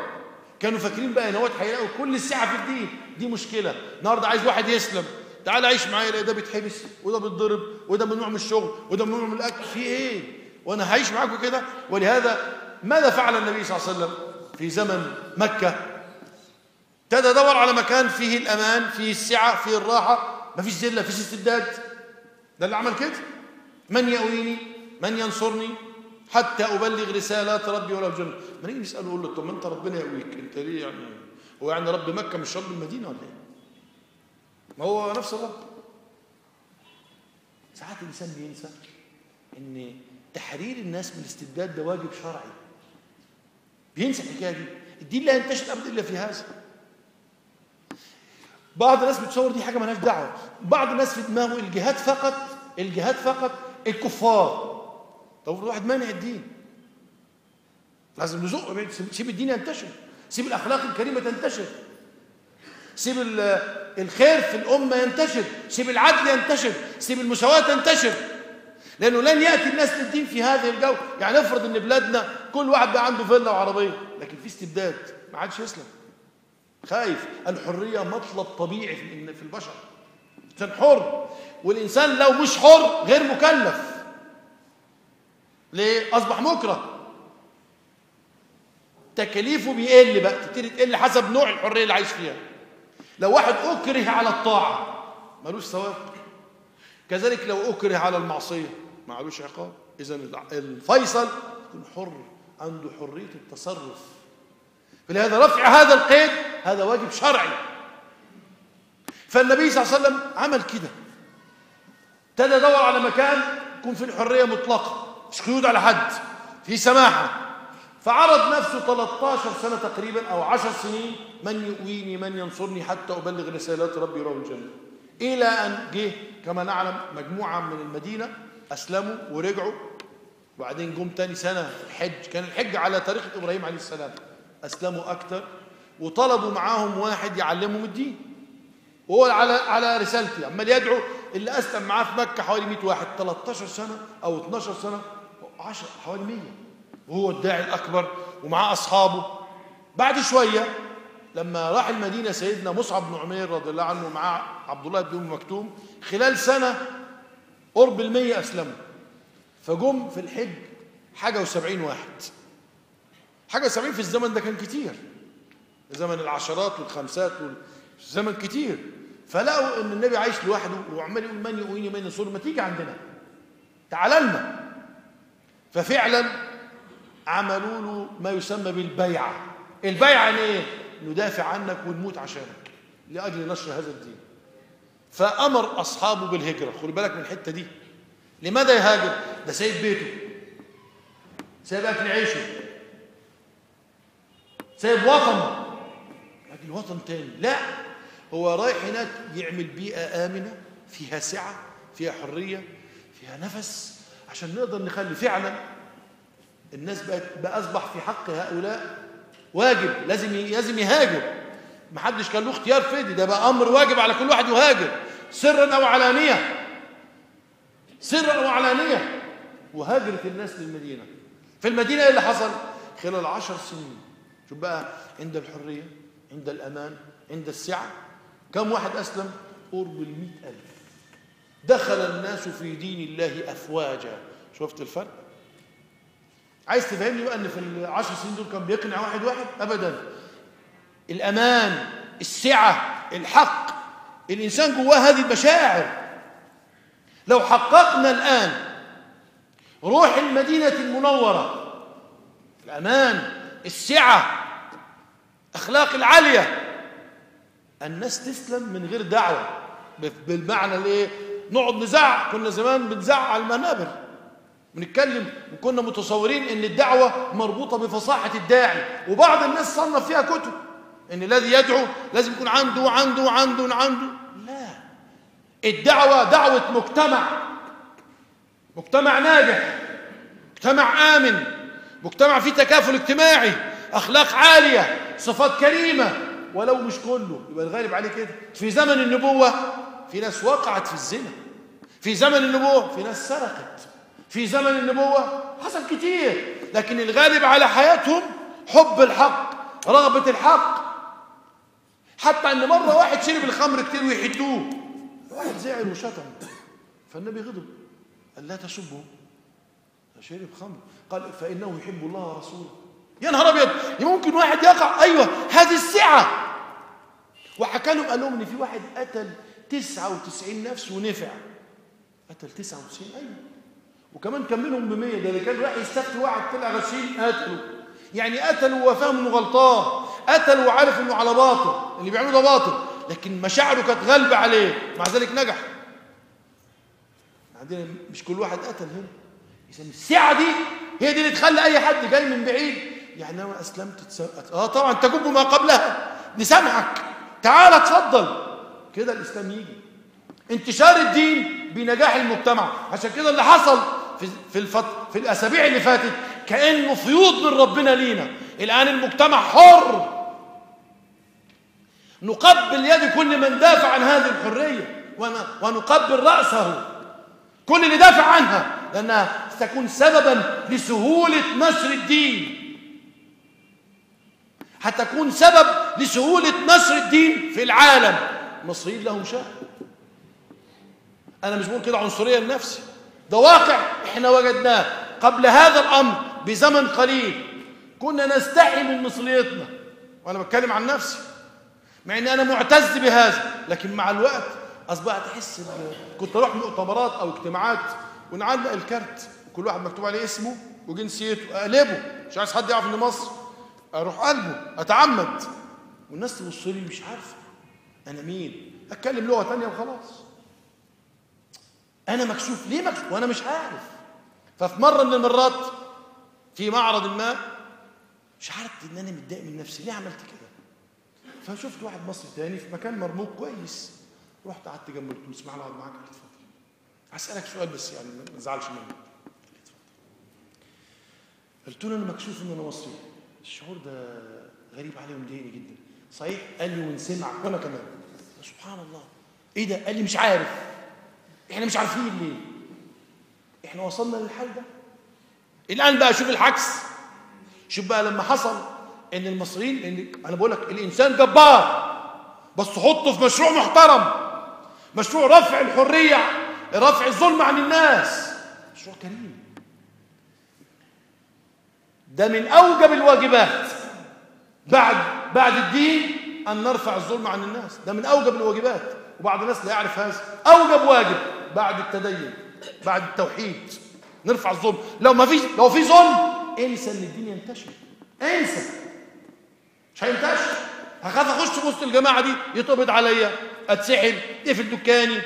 كانوا فاكرين بقى إن هو هيلاقوا كل السعه في الدين. دي مشكلة. النهارده عايز واحد يسلم. تعال عيش معايا ده بيتحبس وده بيتضرب وده ممنوع من الشغل وده ممنوع من الأكل. في إيه؟ وأنا هعيش معاكم كده؟ ولهذا ماذا فعل النبي صلى الله عليه وسلم في زمن مكة؟ ابتدى يدور على مكان فيه الأمان فيه السعة فيه الراحة. ما فيش ذلة فيش استبداد. ده اللي عمل كده. من يأويني؟ من ينصرني؟ حتى أبلغ رسالات ربي ولا الجنة ما نيجي نسأله نقول له طب ما أنت ربنا يأويك. أنت ليه يعني؟ هو يعني رب مكة مش رب المدينة ولا إيه؟ ما هو نفس الرب. ساعات الإنسان بينسى إن تحرير الناس من الاستبداد ده واجب شرعي. بينسى الحكاية دي. الدين لا ينتشر ابدا إلا في هذا. بعض الناس بتصور دي حاجة مالهاش دعوة. بعض الناس في دماغه الجهاد فقط الجهاد فقط الكفار. طب الواحد مانع الدين. لازم نزق سيب الدين ينتشر. سيب الأخلاق الكريمة تنتشر. سيب الخير في الأمة ينتشر. سيب العدل ينتشر. سيب المساواة تنتشر. لأنه لن يأتي الناس للدين في هذه الجو. يعني افرض إن بلادنا كل واحد بقى عنده فيلا وعربية. لكن في استبداد. ما عادش يسلم. خايف. الحرية مطلب طبيعي في البشر. إنسان حر. والإنسان لو مش حر غير مكلف. ليه؟ أصبح مكره. تكاليفه بيقل بقى تبتدي تقل حسب نوع الحرية اللي عايش فيها. لو واحد أكره على الطاعة ملوش ثواب. كذلك لو أكره على المعصية ما علوش عقاب. إذا الفيصل يكون حر عنده حرية التصرف. فلهذا رفع هذا القيد هذا واجب شرعي. فالنبي صلى الله عليه وسلم عمل كده. ابتدى يدور على مكان يكون فيه الحرية مطلقة مش قيود على حد في سماحة. فعرض نفسه 13 سنة تقريبا أو 10 سنين من يؤويني من ينصرني حتى أبلغ رسالات ربي روح الجنه إلى أن جه كما نعلم مجموعة من المدينة أسلموا ورجعوا. وبعدين جم تاني سنة الحج. كان الحج على طريقه إبراهيم عليه السلام. أسلموا أكثر وطلبوا معاهم واحد يعلمهم الدين. وهو على على رسالتي. عمال يدعو اللي أسلم معاه في مكة حوالي 100 واحد. 13 سنة أو 12 سنة. 10 حوالي 100 وهو الداعي الأكبر ومعاه أصحابه. بعد شوية لما راح المدينة سيدنا مصعب بن عمير رضي الله عنه مع عبد الله بن مكتوم خلال سنة قرب المية أسلموا. فجم في الحج حاجة وسبعين واحد. حاجة وسبعين في الزمن ده كان كتير. زمن العشرات والخمسات زمن كتير. فلقوا إن النبي عايش لوحده وعمال يقول من يؤويني من ينصرني؟ ما تيجي عندنا. تعال لنا. ففعلا عملوا له ما يسمى بالبيعه البيعه يعني إيه؟ ندافع عنك ونموت عشانك لأجل نشر هذا الدين. فأمر أصحابه بالهجرة. خلي بالك من الحتة دي. لماذا يهاجر؟ ده سايب بيته. سايب أكل عيشه. سايب وطنه. لكن وطن تاني. لا. هو رايح هناك يعمل بيئة آمنة فيها سعة فيها حرية فيها نفس عشان نقدر نخلي فعلا الناس بقت بقى أصبح في حق هؤلاء واجب لازم لازم يهاجر ما حدش كان له اختيار في دي ده بقى أمر واجب على كل واحد يهاجر سرا أو علانية. سرا أو علانية. وهاجرت الناس للمدينة. في المدينة إيه اللي حصل؟ خلال عشر سنين. شوف بقى عند الحرية عند الأمان عند السعة كم واحد أسلم؟ قرب المئة ألف. دخل الناس في دين الله أفواجا. شفت الفرق؟ عايز تفهمني بقى إن في العشر سنين دول كان بيقنع واحد واحد؟ ابدا. الأمان السعة الحق. الإنسان جواه هذه المشاعر. لو حققنا الآن روح المدينة المنورة الأمان السعة أخلاق العالية الناس تسلم من غير دعوة. بالمعنى الإيه؟ نقعد نزعق. كنا زمان بنزعق على المنابر. بنتكلم وكنا متصورين إن الدعوة مربوطة بفصاحة الداعي وبعض الناس صنف فيها كتب إن الذي يدعو لازم يكون عنده وعنده وعنده وعنده لا. الدعوة دعوة مجتمع. مجتمع ناجح. مجتمع آمن. مجتمع فيه تكافل اجتماعي. أخلاق عالية. صفات كريمة. ولو مش كله يبقى الغالب عليه كده. في زمن النبوة في ناس وقعت في الزنا. في زمن النبوة في ناس سرقت. في زمن النبوة حصل كتير لكن الغالب على حياتهم حب الحق رغبة الحق. حتى إن مرة واحد شرب الخمر كتير ويحدوه واحد زعل وشتم. فالنبي غضب قال لا تسبه شرب خمر. قال فإنه يحب الله ورسوله. يا نهار أبيض ممكن واحد يقع؟ أيوه هذه السعة. وحكى لهم قال لهم إن في واحد قتل 99 نفس ونفع. قتل 99 أيوه. وكمان كملهم ب 100 ده اللي كان راح يستفتي واحد طلع غشيم قتله يعني قتلوا وفهم إنه غلطان. قتل وعارف إنه على باطل. اللي بيعمله ده باطل. لكن مشاعره كانت غالبة عليه. مع ذلك نجح. عندنا مش كل واحد قتل هنا. يسمي السعه دي هي دي اللي تخلي أي حد جاي من بعيد. يعني أنا أسلمت. تس... آه طبعا تجب ما قبلها. نسامحك تعال اتفضل. كده الإسلام يجي. انتشار الدين بنجاح المجتمع. عشان كده اللي حصل في الفت... في الأسابيع اللي فاتت كأنه فيوض من ربنا لينا. الآن المجتمع حر. نقبل يد كل من دافع عن هذه الحرية ون... ونقبل رأسه. كل اللي دافع عنها لأنها ستكون سببا لسهولة نشر الدين. هتكون سبب لسهولة نشر الدين في العالم. المصريين لهم شأن أنا مش بقول كده عنصريه لنفسي. ده واقع. إحنا وجدناه قبل هذا الأمر بزمن قليل. كنا نستحي من مصريتنا وأنا بتكلم عن نفسي. مع ان أنا معتز بهذا. لكن مع الوقت أصبحت أحس كنت أروح مؤتمرات أو اجتماعات ونعلق الكارت. كل واحد مكتوب عليه اسمه وجنسيته. أقلبه. مش عايز حد يعرف ان مصر أروح قلبه. أتعمد. والناس تبص لي مش عارفة. أنا مين؟ أتكلم لغة ثانية وخلاص. أنا مكسوف ليه مكسوف وأنا مش عارف. ففي مرة من المرات في معرض ما شعرت إن أنا متضايق من نفسي. ليه عملت كده؟ فشفت واحد مصري تاني في مكان مرموق كويس. رحت قعدت جنبه قلت له اسمع اقعد معاك قال اتفضل هسألك سؤال بس يعني ما تزعلش مني. قلت له أنا مكسوف إن أنا مصري. الشعور ده غريب عليه ومضايقني جدا. صحيح؟ قال لي ونسمع وأنا كمان. سبحان الله. إيه ده؟ قال لي مش عارف. إحنا مش عارفين ليه. إحنا وصلنا للحال ده. الآن بقى شوف العكس. شوف بقى لما حصل إن المصريين إن أنا بقول لك الإنسان جبار بس حطه في مشروع محترم. مشروع رفع الحرية رفع الظلم عن الناس. مشروع كريم. ده من أوجب الواجبات. بعد بعد الدين أن نرفع الظلم عن الناس. ده من أوجب الواجبات. وبعض الناس لا يعرف هذا. أوجب واجب. بعد التدين بعد التوحيد. نرفع الظلم. لو ما فيش لو في ظلم انسى إن الدين ينتشر انسى. مش هينتشر. هخاف أخش وسط الجماعة دي يتقبض عليا أتسحل يقفل دكاني.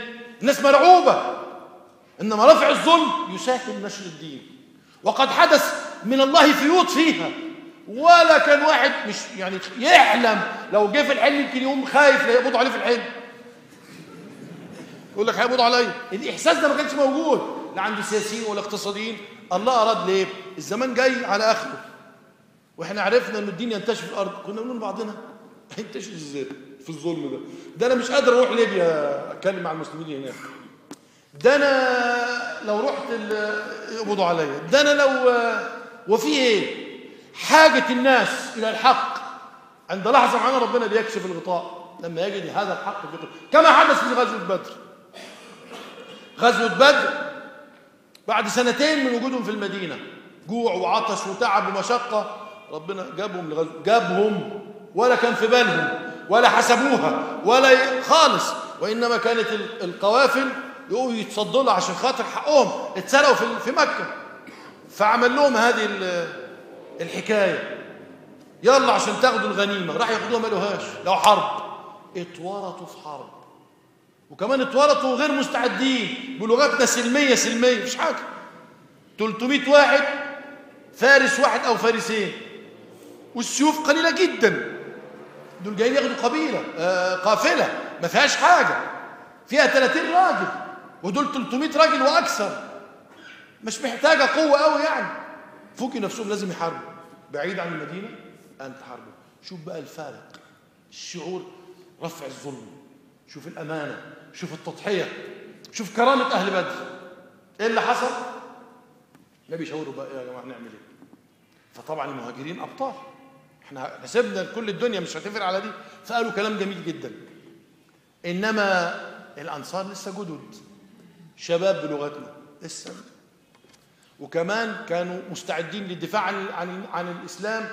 الناس مرعوبة. إنما رفع الظلم يسهل نشر الدين. وقد حدث من الله فيوض فيها. ولا كان واحد مش يعني يحلم. لو جه في الحلم يمكن يقوم خايف لا يقبضوا عليه في الحلم. يقول لك هيقبضوا عليا. الإحساس ده ما كانش موجود. لا عند السياسيين ولا اقتصاديين. الله أراد ليه؟ الزمان جاي على آخره. وإحنا عرفنا إن الدين ينتشر في الأرض. كنا بنقول لبعضنا هينتشر إزاي في الظلم ده. ده أنا مش قادر أروح ليبيا أتكلم مع المسلمين هناك. ده أنا لو رحت يقبضوا عليا. ده أنا لو وفي إيه؟ حاجة الناس إلى الحق. عند لحظة معانا ربنا بيكشف الغطاء. لما يجد هذا الحق في كما حدث في غزوة بدر. غزوة بدر. بعد سنتين من وجودهم في المدينة جوع وعطش وتعب ومشقة ربنا جابهم لغزو جابهم ولا كان في بالهم ولا حسبوها ولا خالص. وإنما كانت ال- القوافل يقوموا يتصدوا لها عشان خاطر حقهم. اتسرقوا في في مكة. فعمل لهم هذه ال- الحكاية. يلا عشان تاخدوا الغنيمة. راح ياخدوها ما لهاش لو حرب. اتورطوا في حرب. وكمان اتورطوا غير مستعدين بلغتنا سلمية سلمية مش حاجة. 300 واحد فارس واحد أو فارسين. والسيوف قليلة جدا. دول جايين ياخدوا قبيلة آه قافلة ما فيهاش حاجة. فيها 30 راجل ودول 300 راجل وأكثر. مش محتاجة قوة قوي يعني. فوقي نفسهم لازم يحاربوا. بعيد عن المدينة أن تحاربوا شوف بقى الفارق الشعور رفع الظلم. شوف الأمانة. شوف التضحية شوف كرامة أهل بدر. إيه اللي حصل؟ النبي شاوروا بقى يا جماعة نعمل إيه؟ فطبعا المهاجرين أبطال. إحنا حسبنا كل الدنيا مش هتفرق على دي فقالوا كلام جميل جدا. إنما الأنصار لسه جدد. شباب بلغتنا لسه. وكمان كانوا مستعدين للدفاع عن عن عن الإسلام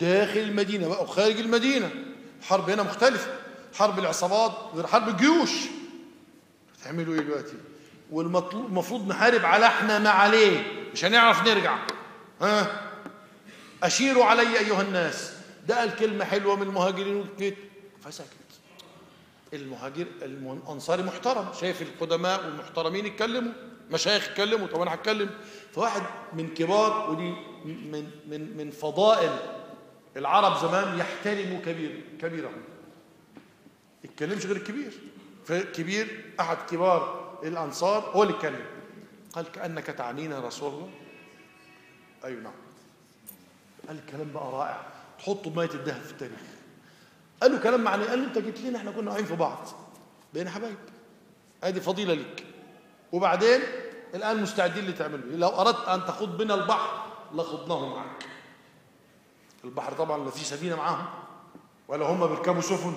داخل المدينة بقى وخارج المدينة. الحرب هنا مختلفة حرب العصابات غير حرب الجيوش. تعملوا إيه دلوقتي؟ والمطلوب المفروض نحارب على إحنا ما عليه. مش هنعرف نرجع. ها؟ أشيروا علي أيها الناس. ده قال كلمة حلوة من المهاجرين وكده فسكت. المهاجر الأنصاري محترم. شايف القدماء والمحترمين يتكلموا. مشايخ يتكلموا. طب أنا هتكلم. فواحد من كبار ودي من من من فضائل العرب زمان يحترموا كبير كبيرهم. يتكلمش غير الكبير. فكبير أحد كبار الأنصار هو اللي اتكلم. قال كأنك تعنينا يا رسول الله. أيوه نعم. قال الكلام بقى رائع. تحطه بميه الذهب في التاريخ. قال له كلام معنى قال له أنت جيت لنا إحنا كنا واقعين في بعض بقينا حبايب. أدي فضيلة ليك. وبعدين الآن مستعدين لتعملوا لو أردت أن تخوض بنا البحر لخضناه معك. البحر طبعا لا في سفينة معاهم ولا هم بيركبوا سفن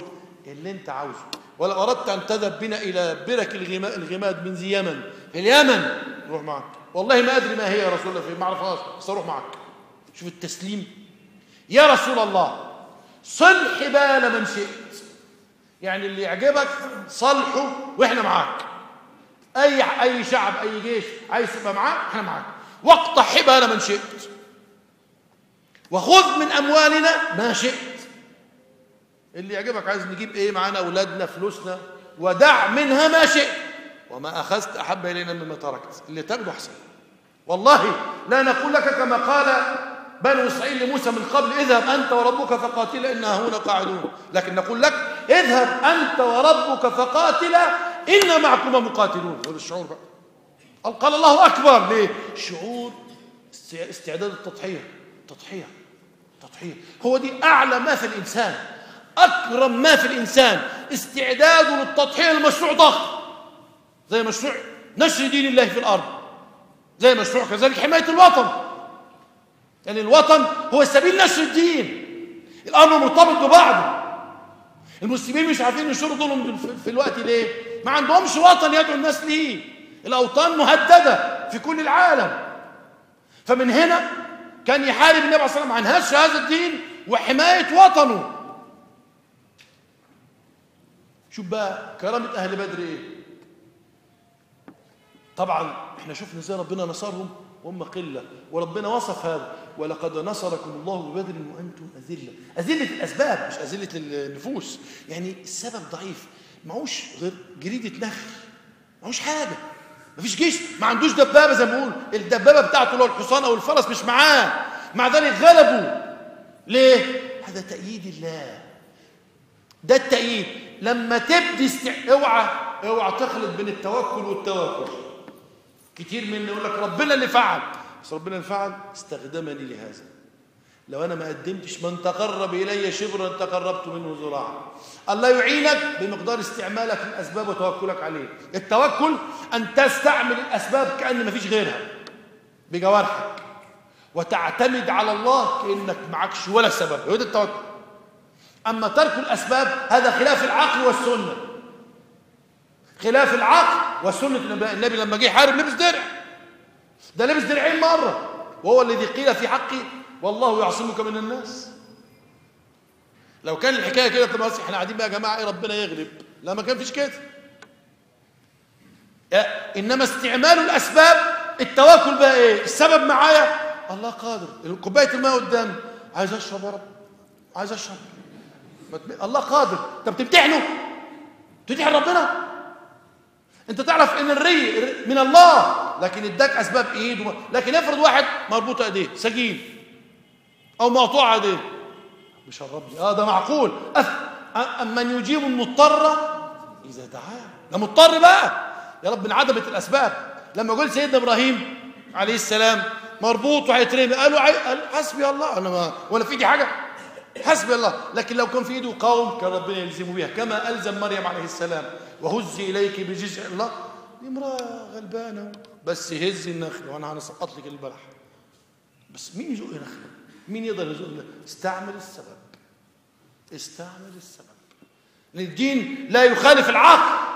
اللي أنت عاوزه. ولا أردت أن تذهب بنا إلى برك الغماد من ذي يمن. في اليمن. روح معك. والله ما أدري ما هي يا رسول الله في ما أعرفهاش. بس أروح معك. شوف التسليم. يا رسول الله صل حبال من شئت. يعني اللي يعجبك صلحه وإحنا معاك. اي أي شعب أي جيش عايز تبقى معاك إحنا معاك. واقطع حبال من شئت. وخذ من أموالنا ما شئت. اللي يعجبك عايز نجيب إيه معانا؟ أولادنا فلوسنا. ودع منها ما شئت. وما أخذت أحب إلينا مما تركت. اللي تاخده أحسن. والله لا نقول لك كما قال بنو إسرائيل لموسى من قبل اذهب أنت وربك فقاتلا أنا هنا قاعدون. لكن نقول لك اذهب أنت وربك فقاتلا أنا معكما مقاتلون. هذا الشعور بقى. قال الله أكبر. ليه؟ شعور استعداد التضحية. تضحية. تضحية. هو دي أعلى ما في الإنسان. أكرم ما في الإنسان استعداده للتضحيه المشروع ضخم. زي مشروع نشر دين الله في الأرض. زي مشروع كذلك حماية الوطن. يعني الوطن هو سبيل نشر الدين. الأمر مرتبط ببعضه. المسلمين مش عارفين ينشروا دينهم في الوقت ليه ما عندهمش وطن يدعو الناس ليه. الأوطان مهددة في كل العالم. فمن هنا كان يحارب النبي عليه الصلاه والسلام عن هش هذا الدين وحماية وطنه. شوف بقى كرامة أهل بدر إيه؟ طبعا إحنا شفنا إزاي ربنا نصرهم وهم قلة وربنا وصف هذا ولقد نصركم الله ببدر وأنتم أذلة. أذلة الأسباب مش أذلة النفوس. يعني السبب ضعيف. معوش غير جريدة نخل. معوش حاجة. مفيش جيش. ما عندوش دبابة زي ما بيقول. الدبابة بتاعته لو الحصان أو الفرس مش معاه. مع ذلك غلبوا. ليه؟ هذا تأييد الله. ده التأييد. لما تبدي استع... اوعى اوعى تخلط بين التوكل والتوكل. كتير منا يقول لك ربنا اللي فعل. بس ربنا اللي فعل؟ استخدمني لهذا. لو أنا ما قدمتش من تقرب إلي شبرا تقربت منه ذراعا الله يعينك بمقدار استعمالك للأسباب وتوكلك عليه. التوكل أن تستعمل الأسباب كأن ما فيش غيرها. بجوارحك. وتعتمد على الله كأنك معكش ولا سبب. هو ده التوكل. أما ترك الأسباب هذا خلاف العقل والسنة. خلاف العقل والسنة النبي لما جه يحارب لبس درع. ده لبس درعين مرة. وهو الذي قيل في حقه والله يعصمك من الناس. لو كان الحكاية كده طب إحنا قاعدين بقى يا جماعة إيه ربنا يغلب؟ لا ما كان فيش كده. يا- إنما استعمال الأسباب التوكل بقى إيه؟ السبب معايا. الله قادر. كوباية الماء قدامي عايز أشرب يا رب. عايز تب- الله قادر. طب تمتحنه؟ تمتحن ربنا؟ انت تعرف ان الري من الله لكن اداك اسباب ايد. لكن افرض واحد مربوطه ايديه سجين أو مقطوعه ايديه. بيشربني آه ده معقول. أف... امن يجيب المضطر إذا دعاه. ده مضطر بقى. يا رب انعدمت الأسباب. لما قلت سيدنا إبراهيم عليه السلام مربوط وهيترمي قالوا عي... قال حسبي الله. أنا ما ولا في ايدي حاجة؟ حسبي الله. لكن لو كان في ايده قوم كان ربنا يلزمه بها. كما ألزم مريم عليه السلام. وهزي إليك بجزع الله. دي امرأة غلبانة. بس هزي النخل. وأنا هنسقط لك البلح. بس مين يزق نخله مين يقدر يزق استعمل السبب. استعمل السبب. الدين لا يخالف العقل.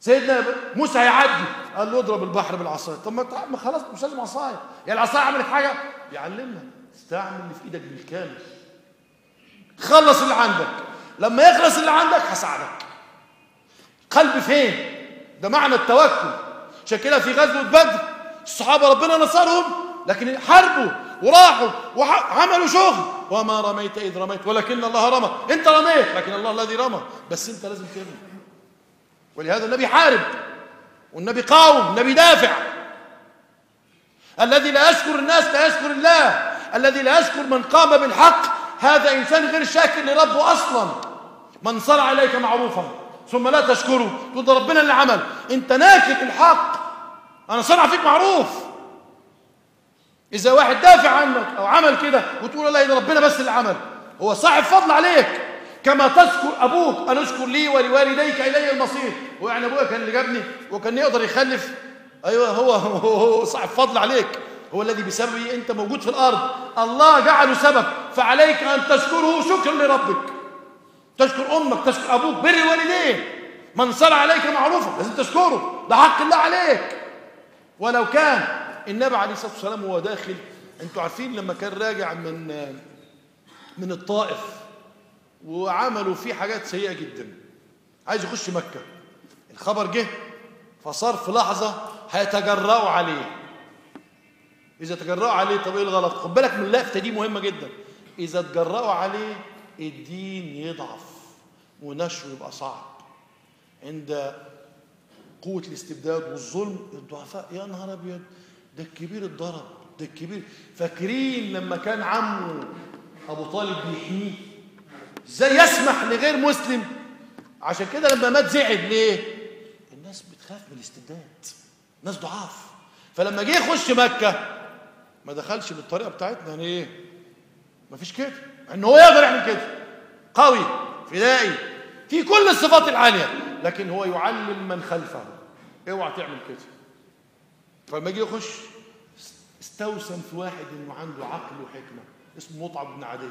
سيدنا موسى هيعدي. قال له اضرب البحر بالعصاية. طب ما خلاص مش لازم عصاية. يعني العصاية عملت حاجة؟ بيعلمنا. استعمل اللي في إيدك بالكامل. خلص اللي عندك. لما يخلص اللي عندك هساعدك. قلب فين؟ ده معنى التوكل. كده في غزوة بدر الصحابة ربنا نصرهم لكن حاربوا وراحوا وعملوا شغل. وما رميت إذ رميت ولكن الله رمى. أنت رميت لكن الله الذي رمى. بس أنت لازم ترمي. ولهذا النبي حارب والنبي قاوم النبي دافع. الذي لا يشكر الناس لا يشكر الله. الذي لا يشكر من قام بالحق هذا إنسان غير شاكر لربه أصلا. من صنع إليك معروفا ثم لا تشكره. تقول ده ربنا اللي عمل أنت ناكر الحق. أنا صنع فيك معروف. إذا واحد دافع عنك أو عمل كده وتقول لا ده ربنا بس اللي عمل هو صاحب فضل عليك. كما تذكر أبوك ان اشكر لي ولوالديك إلي المصير. هو يعني أبويا كان اللي جابني وكان يقدر يخلف. أيوه هو هو, هو صاحب فضل عليك. هو الذي بسببه انت موجود في الأرض. الله جعله سبب. فعليك ان تشكره شكرا لربك. تشكر أمك تشكر أبوك بر الوالدين. من صنع عليك معروفا لازم تشكره. ده حق الله عليك. ولو كان النبي عليه الصلاة والسلام وهو داخل أنتوا عارفين لما كان راجع من من الطائف وعملوا فيه حاجات سيئة جدا. عايز يخش مكة. الخبر جه فصار في لحظة هيتجرأوا عليه. إذا تجرأوا عليه طب إيه الغلط؟ خد بالك من اللفتة دي مهمة جدا. إذا تجرأوا عليه الدين يضعف ونشره يبقى صعب. عند قوة الاستبداد والظلم الضعفاء يا نهار أبيض! ده الكبير اتضرب ده الكبير. فاكرين لما كان عمه أبو طالب بيحميه إزاي يسمح لغير مسلم؟ عشان كده لما مات زعل. ليه؟ الناس بتخاف من الاستبداد. ناس ضعاف. فلما جه يخش مكة ما دخلش بالطريقة بتاعتنا يعني إيه؟ مفيش كده إن هو يقدر يعمل كده. قوي فدائي في كل الصفات العالية لكن هو يعلم من خلفه. اوعى تعمل كده. فلما يجي يخش استوسم في واحد إنه عنده عقل وحكمة اسمه مطعم بن عدي.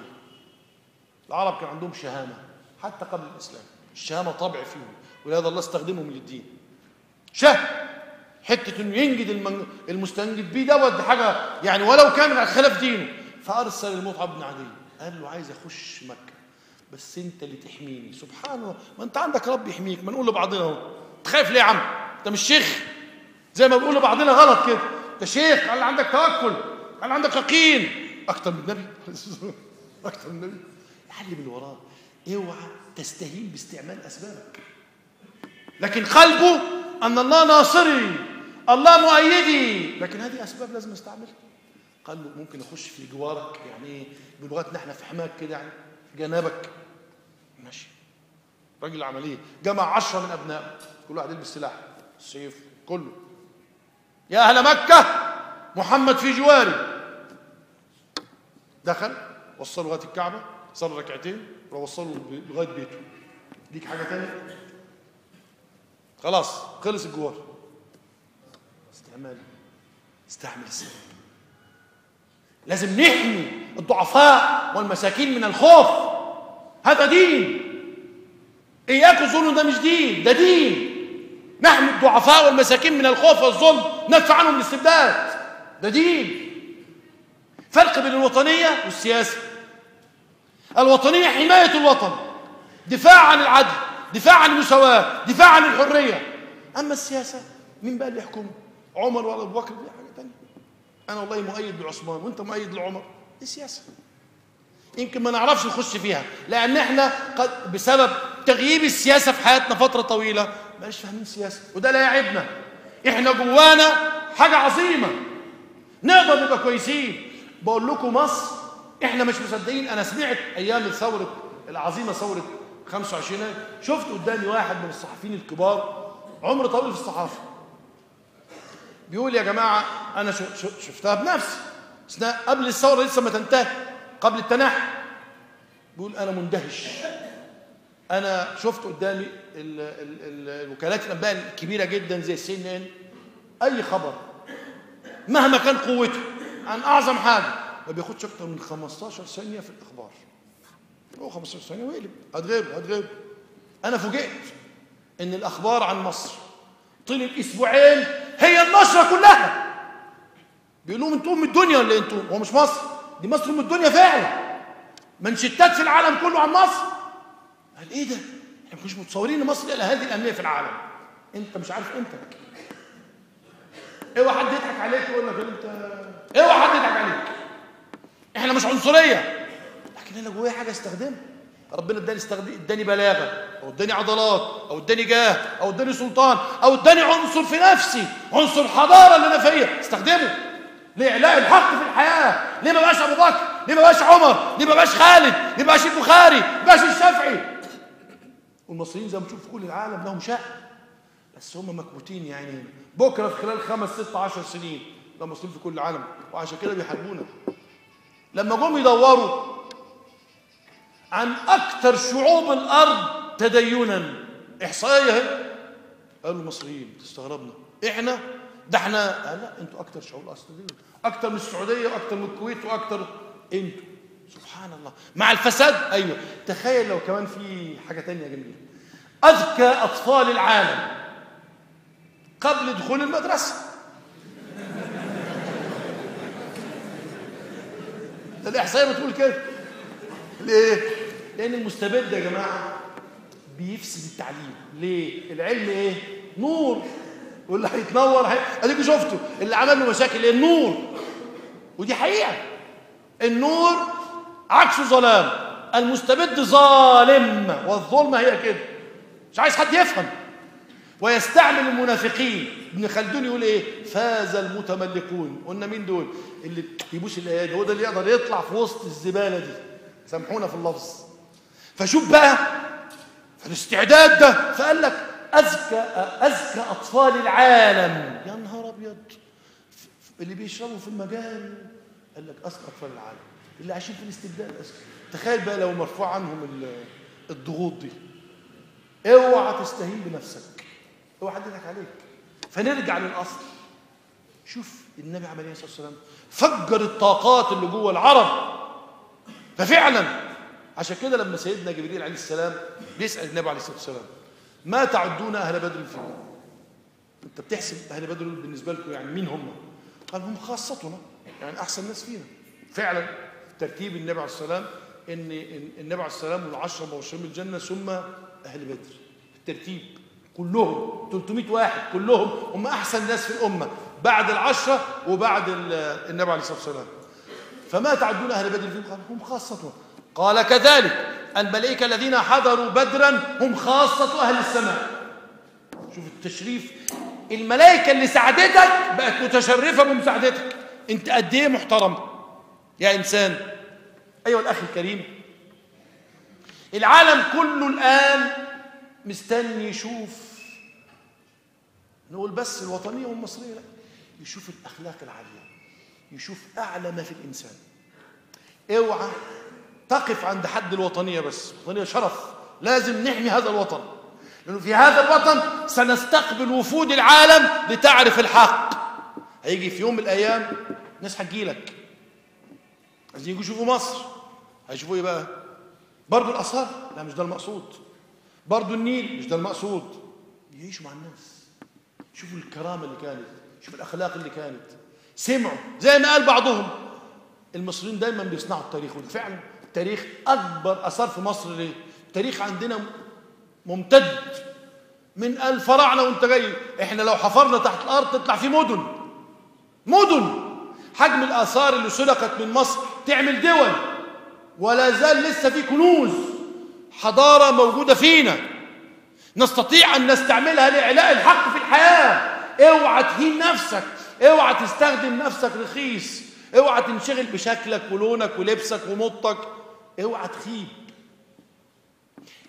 العرب كان عندهم شهامة حتى قبل الإسلام الشهامة طبع فيهم ولهذا الله استخدمهم للدين. شهم حتة إنه ينجد. المستنجد بيه دوت دي حاجة يعني ولو كان خلاف دينه. فأرسل المطعم بن عدي قال له عايز أخش مكة. بس أنت اللي تحميني. سبحان الله ما أنت عندك رب يحميك ما نقول لبعضنا أهو. أنت خايف ليه يا عم؟ أنت مش شيخ. زي ما بنقول لبعضنا غلط كده. أنت شيخ قال عندك توكل قال عندك يقين. أكتر من النبي. أكتر من النبي. علم اللي وراه أوعى تستهين باستعمال أسبابك. لكن قلبه أن الله ناصري. الله مؤيدي. لكن هذه أسباب لازم استعملها قال له ممكن اخش في جوارك يعني بلغتنا إحنا في حماك كده يعني جنابك. ماشي. راجل عمل إيه جمع عشرة من أبنائه. كل واحد يلبس سلاح. السيف كله. يا أهل مكة! محمد في جواري. دخل وصلوا لغاية الكعبة. صلوا ركعتين. ووصلوا لغاية بيته. ليك حاجة تانية؟ خلاص خلص الجوار. استعمال استعمل السبب. لازم نحمي الضعفاء والمساكين من الخوف. هذا دين. إياكم تظنوا ده مش دين ده دين. نحمي الضعفاء والمساكين من الخوف والظلم ندفع عنهم الاستبداد. ده دين. فرق بين الوطنية والسياسة. الوطنية حماية الوطن دفاع عن العدل دفاع عن المساواة دفاع عن الحرية. أما السياسة مين بقى اللي يحكم عمر ولا أبو بكر دي حاجة تانية. أنا والله مؤيد لعثمان وأنت مؤيد لعمر. دي سياسة. يمكن ما نعرفش نخش فيها لأن إحنا قد بسبب تغييب السياسة في حياتنا فترة طويلة مش فاهمين سياسة. وده لا يعيبنا. إحنا جوانا حاجة عظيمة. نقدر نبقى كويسين. بقول لكم مصر إحنا مش مصدقين. أنا سمعت أيام الثورة العظيمة ثورة 25 شفت قدامي واحد من الصحفيين الكبار عمر طويل في الصحافة. بيقول يا جماعة أنا شفتها بنفسي. قبل الثورة لسه ما تنتهي قبل التنحي. بيقول أنا مندهش. أنا شفت قدامي الوكالات الأنباء الكبيرة جدا زي السي إن أي خبر؟ مهما كان قوته عن أعظم حاجة. ما بياخدش أكتر من 15 ثانية في الإخبار. هو 15 ثانية ويقلب هتغيب هتغيب. أنا فوجئت إن الأخبار عن مصر طول أسبوعين هي النشرة كلها. بيقولوا أنتوا ام الدنيا ولا أنتوا هو مش مصر؟ دي مصر ام الدنيا فعلا. منشتات في العالم كله عن مصر. قال إيه ده؟ إحنا مش متصورين إن مصر لها هذه الأهمية في العالم. أنت مش عارف قيمتك اوعى حد يضحك عليك ويقول لك أنت؟ اوعى حد يضحك عليك؟ إحنا مش عنصرية. لكن أنا جوايا حاجة أستخدمها. ربنا اداني اداني بلاغة أو اداني عضلات أو اداني جاه أو اداني سلطان أو اداني عنصر في نفسي عنصر الحضاره اللي أنا فيها. استخدمه. لاعلاء الحق في الحياة. ليه ما بقاش أبو بكر؟ ليه ما بقاش عمر؟ ليه ما بقاش خالد؟ ليه ما بقاش البخاري؟ ما بقاش الشافعي؟ والمصريين زي ما بتشوف في كل العالم لهم شأن. بس هم مكبوتين يعني. بكرة في خلال خمس ست عشر سنين. ده المصريين في كل العالم. وعشان كده بيحاربونا. لما جم يدوروا عن أكثر شعوب الأرض تدينا. إحصائية قالوا المصريين تستغربنا إحنا؟ ده إحنا لا أنتوا أكثر شعوب الأرض تدينا. أكثر من السعودية وأكثر من الكويت وأكثر أنتوا. سبحان الله. مع الفساد؟ أيوه. تخيل لو كمان في حاجة تانية جميلة. أذكى أطفال العالم قبل دخول المدرسة. ده الإحصائية بتقول كده. ليه؟ لأن المستبد يا جماعة بيفسد التعليم. ليه؟ العلم إيه؟ نور. واللي هيتنور هي... أديكوا شفتوا؟ اللي عمل له مشاكل إيه؟ النور. ودي حقيقة. النور عكسه ظلام المستبد ظالم. والظلمة هي كده. مش عايز حد يفهم. ويستعمل المنافقين. ابن خلدون يقول إيه؟ فاز المتملقون قلنا مين دول؟ اللي يبوس الأيادي. هو ده اللي يقدر يطلع في وسط الزبالة دي. سامحونا في اللفظ. فشوف بقى الاستعداد ده فقال لك اذكى اذكى أطفال العالم. يا نهار أبيض. اللي بيشربوا في المجال قال لك اذكى أطفال العالم. اللي عايشين في الاستبدال أذكى. تخيل بقى لو مرفوع عنهم الضغوط دي. اوعى تستهين بنفسك. اوعى حد يضحك عليك. فنرجع للأصل. شوف النبي عليه الصلاة والسلام فجر الطاقات اللي جوه العرب. ففعلا عشان كده لما سيدنا جبريل عليه السلام بيسأل النبي عليه الصلاة والسلام ما تعدون أهل بدر فيكم أنت بتحسب أهل بدر بالنسبة لكم يعني مين هم؟ قال هم خاصتنا يعني أحسن ناس فينا. فعلا ترتيب النبي عليه السلام إن النبي عليه السلام والعشرة مبشرين بالجنة ثم أهل بدر. الترتيب. كلهم 300 واحد كلهم هم أحسن ناس في الأمة بعد العشرة وبعد النبي عليه الصلاة والسلام. فما تعدون أهل بدر فيهم قال هم خاصته قال كذلك الملائكة الذين حضروا بدرا هم خاصة أهل السماء. شوف التشريف. الملائكة اللي ساعدتك بقت متشرفة بمساعدتك. أنت قد إيه محترم؟ يا إنسان. ايها الأخ الكريم. العالم كله الآن مستني يشوف. نقول بس الوطنية والمصرية. لا يشوف الأخلاق العالية. يشوف أعلى ما في الإنسان. اوعى تقف عند حد الوطنية بس الوطنيه شرف. لازم نحمي هذا الوطن. لأنه في هذا الوطن سنستقبل وفود العالم لتعرف الحق. هيجي في يوم من الأيام ناس هتجيلك عايزين يجوا يشوفوا مصر. هيشوفوا إيه بقى؟ برضه الآثار. لا مش ده المقصود. برضه النيل مش ده المقصود. يعيشوا مع الناس. شوفوا الكرامة اللي كانت. شوفوا الأخلاق اللي كانت. سمعوا. زي ما قال بعضهم. المصريين دايما بيصنعوا التاريخ وفعلا التاريخ أكبر أثار في مصر ليه؟ التاريخ عندنا ممتد. من الفراعنه وانت جاي إحنا لو حفرنا تحت الأرض تطلع في مدن. مدن. حجم الآثار اللي سلقت من مصر تعمل دول. ولا زال لسه في كنوز. حضارة موجودة فينا. نستطيع أن نستعملها لإعلاء الحق في الحياة. أوعى تهين نفسك. أوعى تستخدم نفسك رخيص. أوعى تنشغل بشكلك ولونك ولبسك ومطك. اوعى تخيب.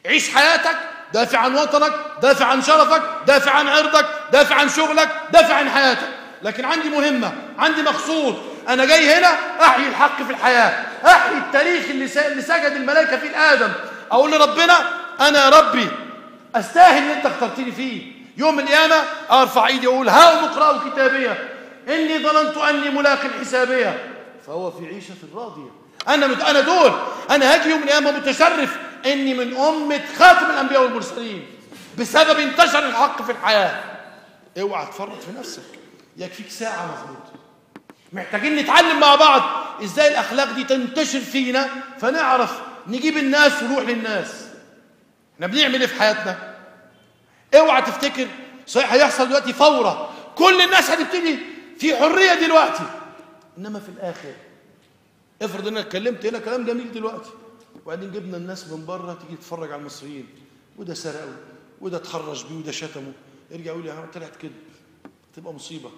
عيش حياتك دافع عن وطنك دافع عن شرفك دافع عن عرضك دافع عن شغلك دافع عن حياتك. لكن عندي مهمة عندي مقصود. أنا جاي هنا أحيي الحق في الحياة أحيي التاريخ اللي سجد الملائكة فيه لآدم. أقول لربنا أنا يا ربي أستاهل اللي أنت اخترتني فيه. يوم القيامة أرفع إيدي وأقول هاؤم اقرأوا كتابية. إني ظننت أني ملاق حسابية فهو في عيشة راضية. أنا. أنا دول. أنا هاجي يوم القيامة متشرف إني من أمة خاتم الأنبياء والمرسلين بسبب انتشر الحق في الحياة. اوعى تفرط في نفسك. يكفيك ساعة مظبوط. محتاجين نتعلم مع بعض إزاي الأخلاق دي تنتشر فينا فنعرف نجيب الناس ونروح للناس. إحنا بنعمل إيه في حياتنا؟ اوعى تفتكر صحيح هيحصل دلوقتي فورة. كل الناس هتبتدي في حرية دلوقتي. إنما في الآخر افرض أنا اتكلمت هنا كلام جميل دلوقتي وبعدين جبنا الناس من بره تيجي تتفرج على المصريين وده سرقوا وده اتخرج بيه وده شتمه يرجع يقول يا عم طلعت كده تبقى مصيبة.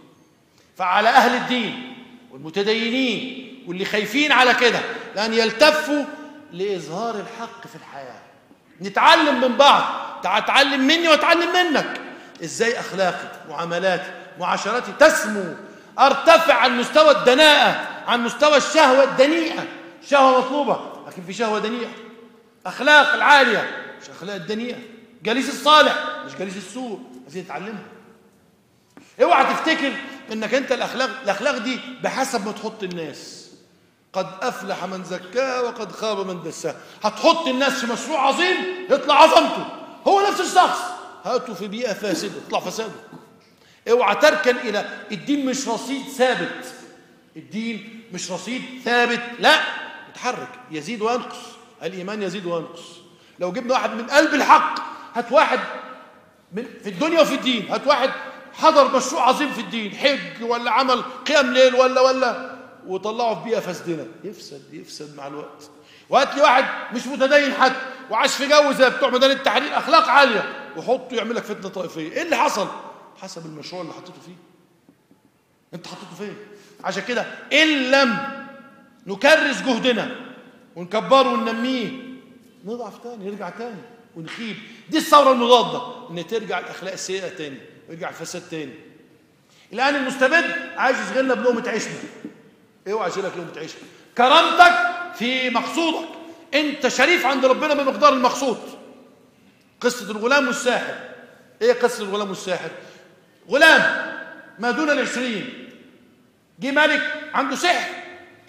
فعلى أهل الدين والمتدينين واللي خايفين على كده لأن يلتفوا لإظهار الحق في الحياة. نتعلم من بعض تعلم مني واتعلم منك. إزاي أخلاقي معاملاتي معاشراتي تسمو أرتفع عن مستوى الدناءة عن مستوى الشهوة الدنيئة. شهوة مطلوبة لكن في شهوة دنيئة. أخلاق العالية مش أخلاق الدنيئة. جليس الصالح مش جليس السوء. عايزين نتعلمها اوعى تفتكر إنك أنت الأخلاق الأخلاق دي بحسب ما تحط الناس. قد أفلح من زكاه وقد خاب من دساه هتحط الناس في مشروع عظيم يطلع عظمته. هو نفس الشخص. هاتوا في بيئة فاسدة يطلع فساده. اوعى تركن إلى الدين مش رصيد ثابت. الدين مش رصيد ثابت لا يتحرك يزيد وينقص. الإيمان يزيد وينقص. لو جبنا واحد من قلب الحق هات واحد من في الدنيا وفي الدين. هات واحد حضر مشروع عظيم في الدين حج ولا عمل قيام ليل ولا ولا وطلعه في بيئة فاسدنه يفسد يفسد مع الوقت. وهات لي واحد مش متدين حتى وعاش في جو زي بتوع ميدان التحرير أخلاق عالية وحطه يعمل لك فتنة طائفية. إيه اللي حصل؟ حسب المشروع اللي حطيته فيه. أنت حطيته فين؟ عشان كده إن لم نكرس جهدنا ونكبره وننميه نضعف تاني نرجع تاني ونخيب. دي الثورة المضاده إن ترجع الأخلاق السيئة تاني ويرجع الفساد تاني. الآن المستبد عايز يشغلنا بلقمة عيشنا اوعى يشيلك لقمة عيشنا كرامتك في مقصودك. أنت شريف عند ربنا بمقدار المقصود. قصة الغلام والساحر. إيه قصة الغلام والساحر؟ غلام ما دون العشرين. جه ملك عنده سحر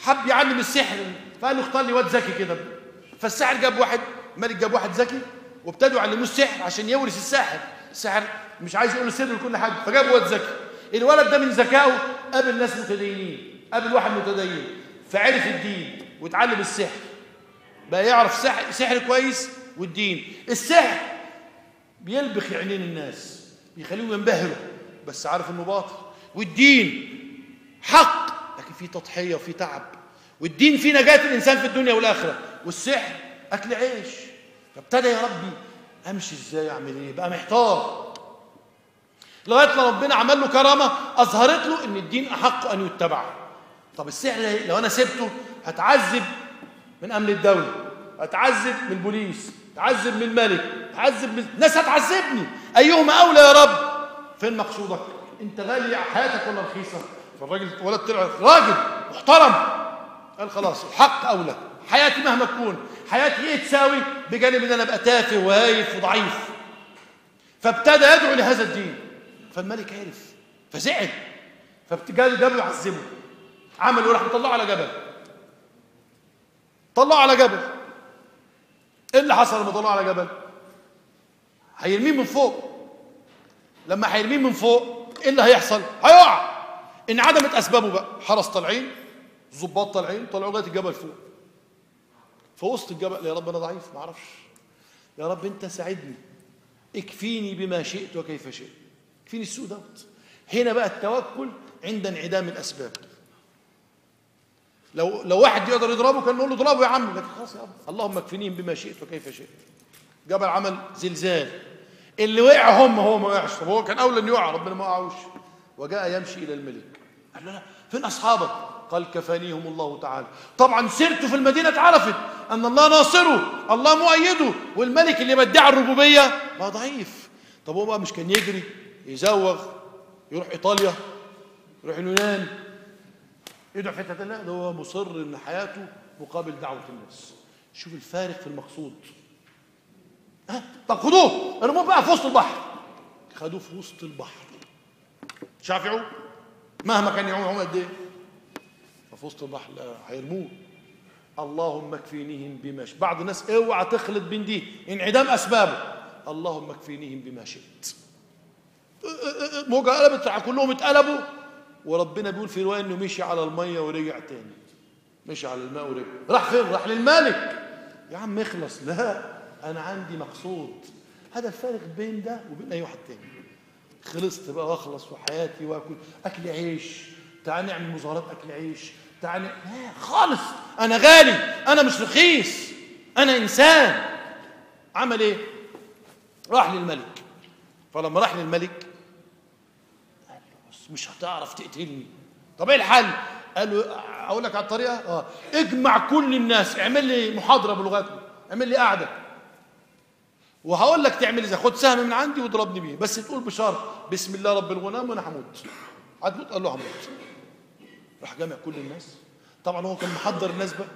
حب يعلم السحر فقال له اختار لي واد ذكي كده. فالساحر جاب واحد الملك جاب واحد ذكي وابتدوا يعلموه السحر عشان يورث الساحر. الساحر مش عايز يقول السر لكل حد فجاب واد ذكي. الولد ده من ذكائه قابل ناس متدينين قابل واحد متدين. فعرف الدين واتعلم السحر. بقى يعرف سحر, سحر كويس والدين. السحر بيلبخ عينين الناس بيخليهم ينبهروا بس عارف إنه باطل. والدين حق لكن فيه تضحية وفيه تعب. والدين فيه نجاة الإنسان في الدنيا والآخرة. والسحر أكل عيش. فابتدى يا ربي أمشي إزاي؟ أعمل إيه؟ بقى محتار. لغاية ما ربنا عمل له كرامة أظهرت له إن الدين أحق أن يتبع. طب السحر ده لو أنا سبته هتعذب من أمن الدولة هتعذب من البوليس هتعذب من الملك هتعذب من ناس هتعذبني. أيهما أولى يا رب؟ فين مقصودك؟ أنت غالي حياتك ولا رخيصة؟ فالراجل ولد طلع راجل محترم. قال خلاص الحق اولى حياتي مهما تكون حياتي إيه تساوي بجانب إن أنا أبقى تافه وهايف وضعيف. فابتدى يدعو لهذا الدين. فالملك عرف فزعل. فابتدى جابه يعذبه عمل وراح مطلعه على جبل. طلعه على جبل. إيه اللي حصل لما طلعه على جبل؟ هيرميه من فوق. لما هيرميه من فوق إيه اللي هيحصل؟ هيقع. انعدمت أسبابه بقى. حرس طالعين ظباط طالعين طلعوا لغاية الجبل فوق. في وسط الجبل يا رب أنا ضعيف ما أعرفش. يا رب أنت ساعدني. اكفيني بما شئت وكيف شئت. اكفيني السوء دوت. هنا بقى التوكل عند انعدام الأسباب. لو لو واحد يقدر يضربه كان نقول له اضربه يا عم لكن خلاص يا رب. اللهم اكفنيهم بما شئت وكيف شئت. جبل عمل زلزال. اللي وقع هم هو ما وقعش. طب هو كان أولى إنه يقع ربنا ما وقعوش. وجاء يمشي إلى الملك. قال لا فين أصحابك؟ قال كفانيهم الله تعالى. طبعا سيرته في المدينة اتعرفت أن الله ناصره الله مؤيده والملك اللي بدع الربوبية. ما ضعيف. طب هو بقى مش كان يجري يزوغ يروح إيطاليا يروح اليونان؟ يدعو في حتة لا ده هو مصر إن حياته مقابل دعوة الناس. شوف الفارق في المقصود. ها؟ طب خدوه ارموه بقى في وسط البحر. خدوه في وسط البحر. يعوم مهما كان يعوم يعوم قد إيه؟ ففي وسط البحر هيرموه اللهم اكفينيهم بما شئت. بعض الناس اوعى تخلط بين دي انعدام أسبابه. اللهم اكفينيهم بما شئت. موجة قلبت كلهم اتقلبوا. وربنا بيقول في رواية إنه مشي على المية ورجع تاني. مشي على الماء ورجع. راح فين؟ راح للملك يا عم اخلص. لا أنا عندي مقصود. هذا الفارق بين ده وبين أي واحد تاني. خلصت بقى واخلص وحياتي واكل أكل عيش. تعال نعمل مظاهرات أكل عيش. تعال خالص. أنا غالي. أنا مش رخيص. أنا إنسان. عمل إيه؟ راح للملك. فلما راح للملك قال له بس مش هتعرف تقتلني. طب إيه الحل؟ قال له أقول لك على الطريقة. آه. اجمع كل الناس. اعمل لي محاضرة بلغتهم اعمل لي قعده وهقول لك تعمل إزاي خد سهم من عندي واضربني بيه. بس تقول بشرط بسم الله رب الغلام وأنا هموت. هتموت قال له هموت. راح جامع كل الناس. طبعا هو كان محضر الناس بقى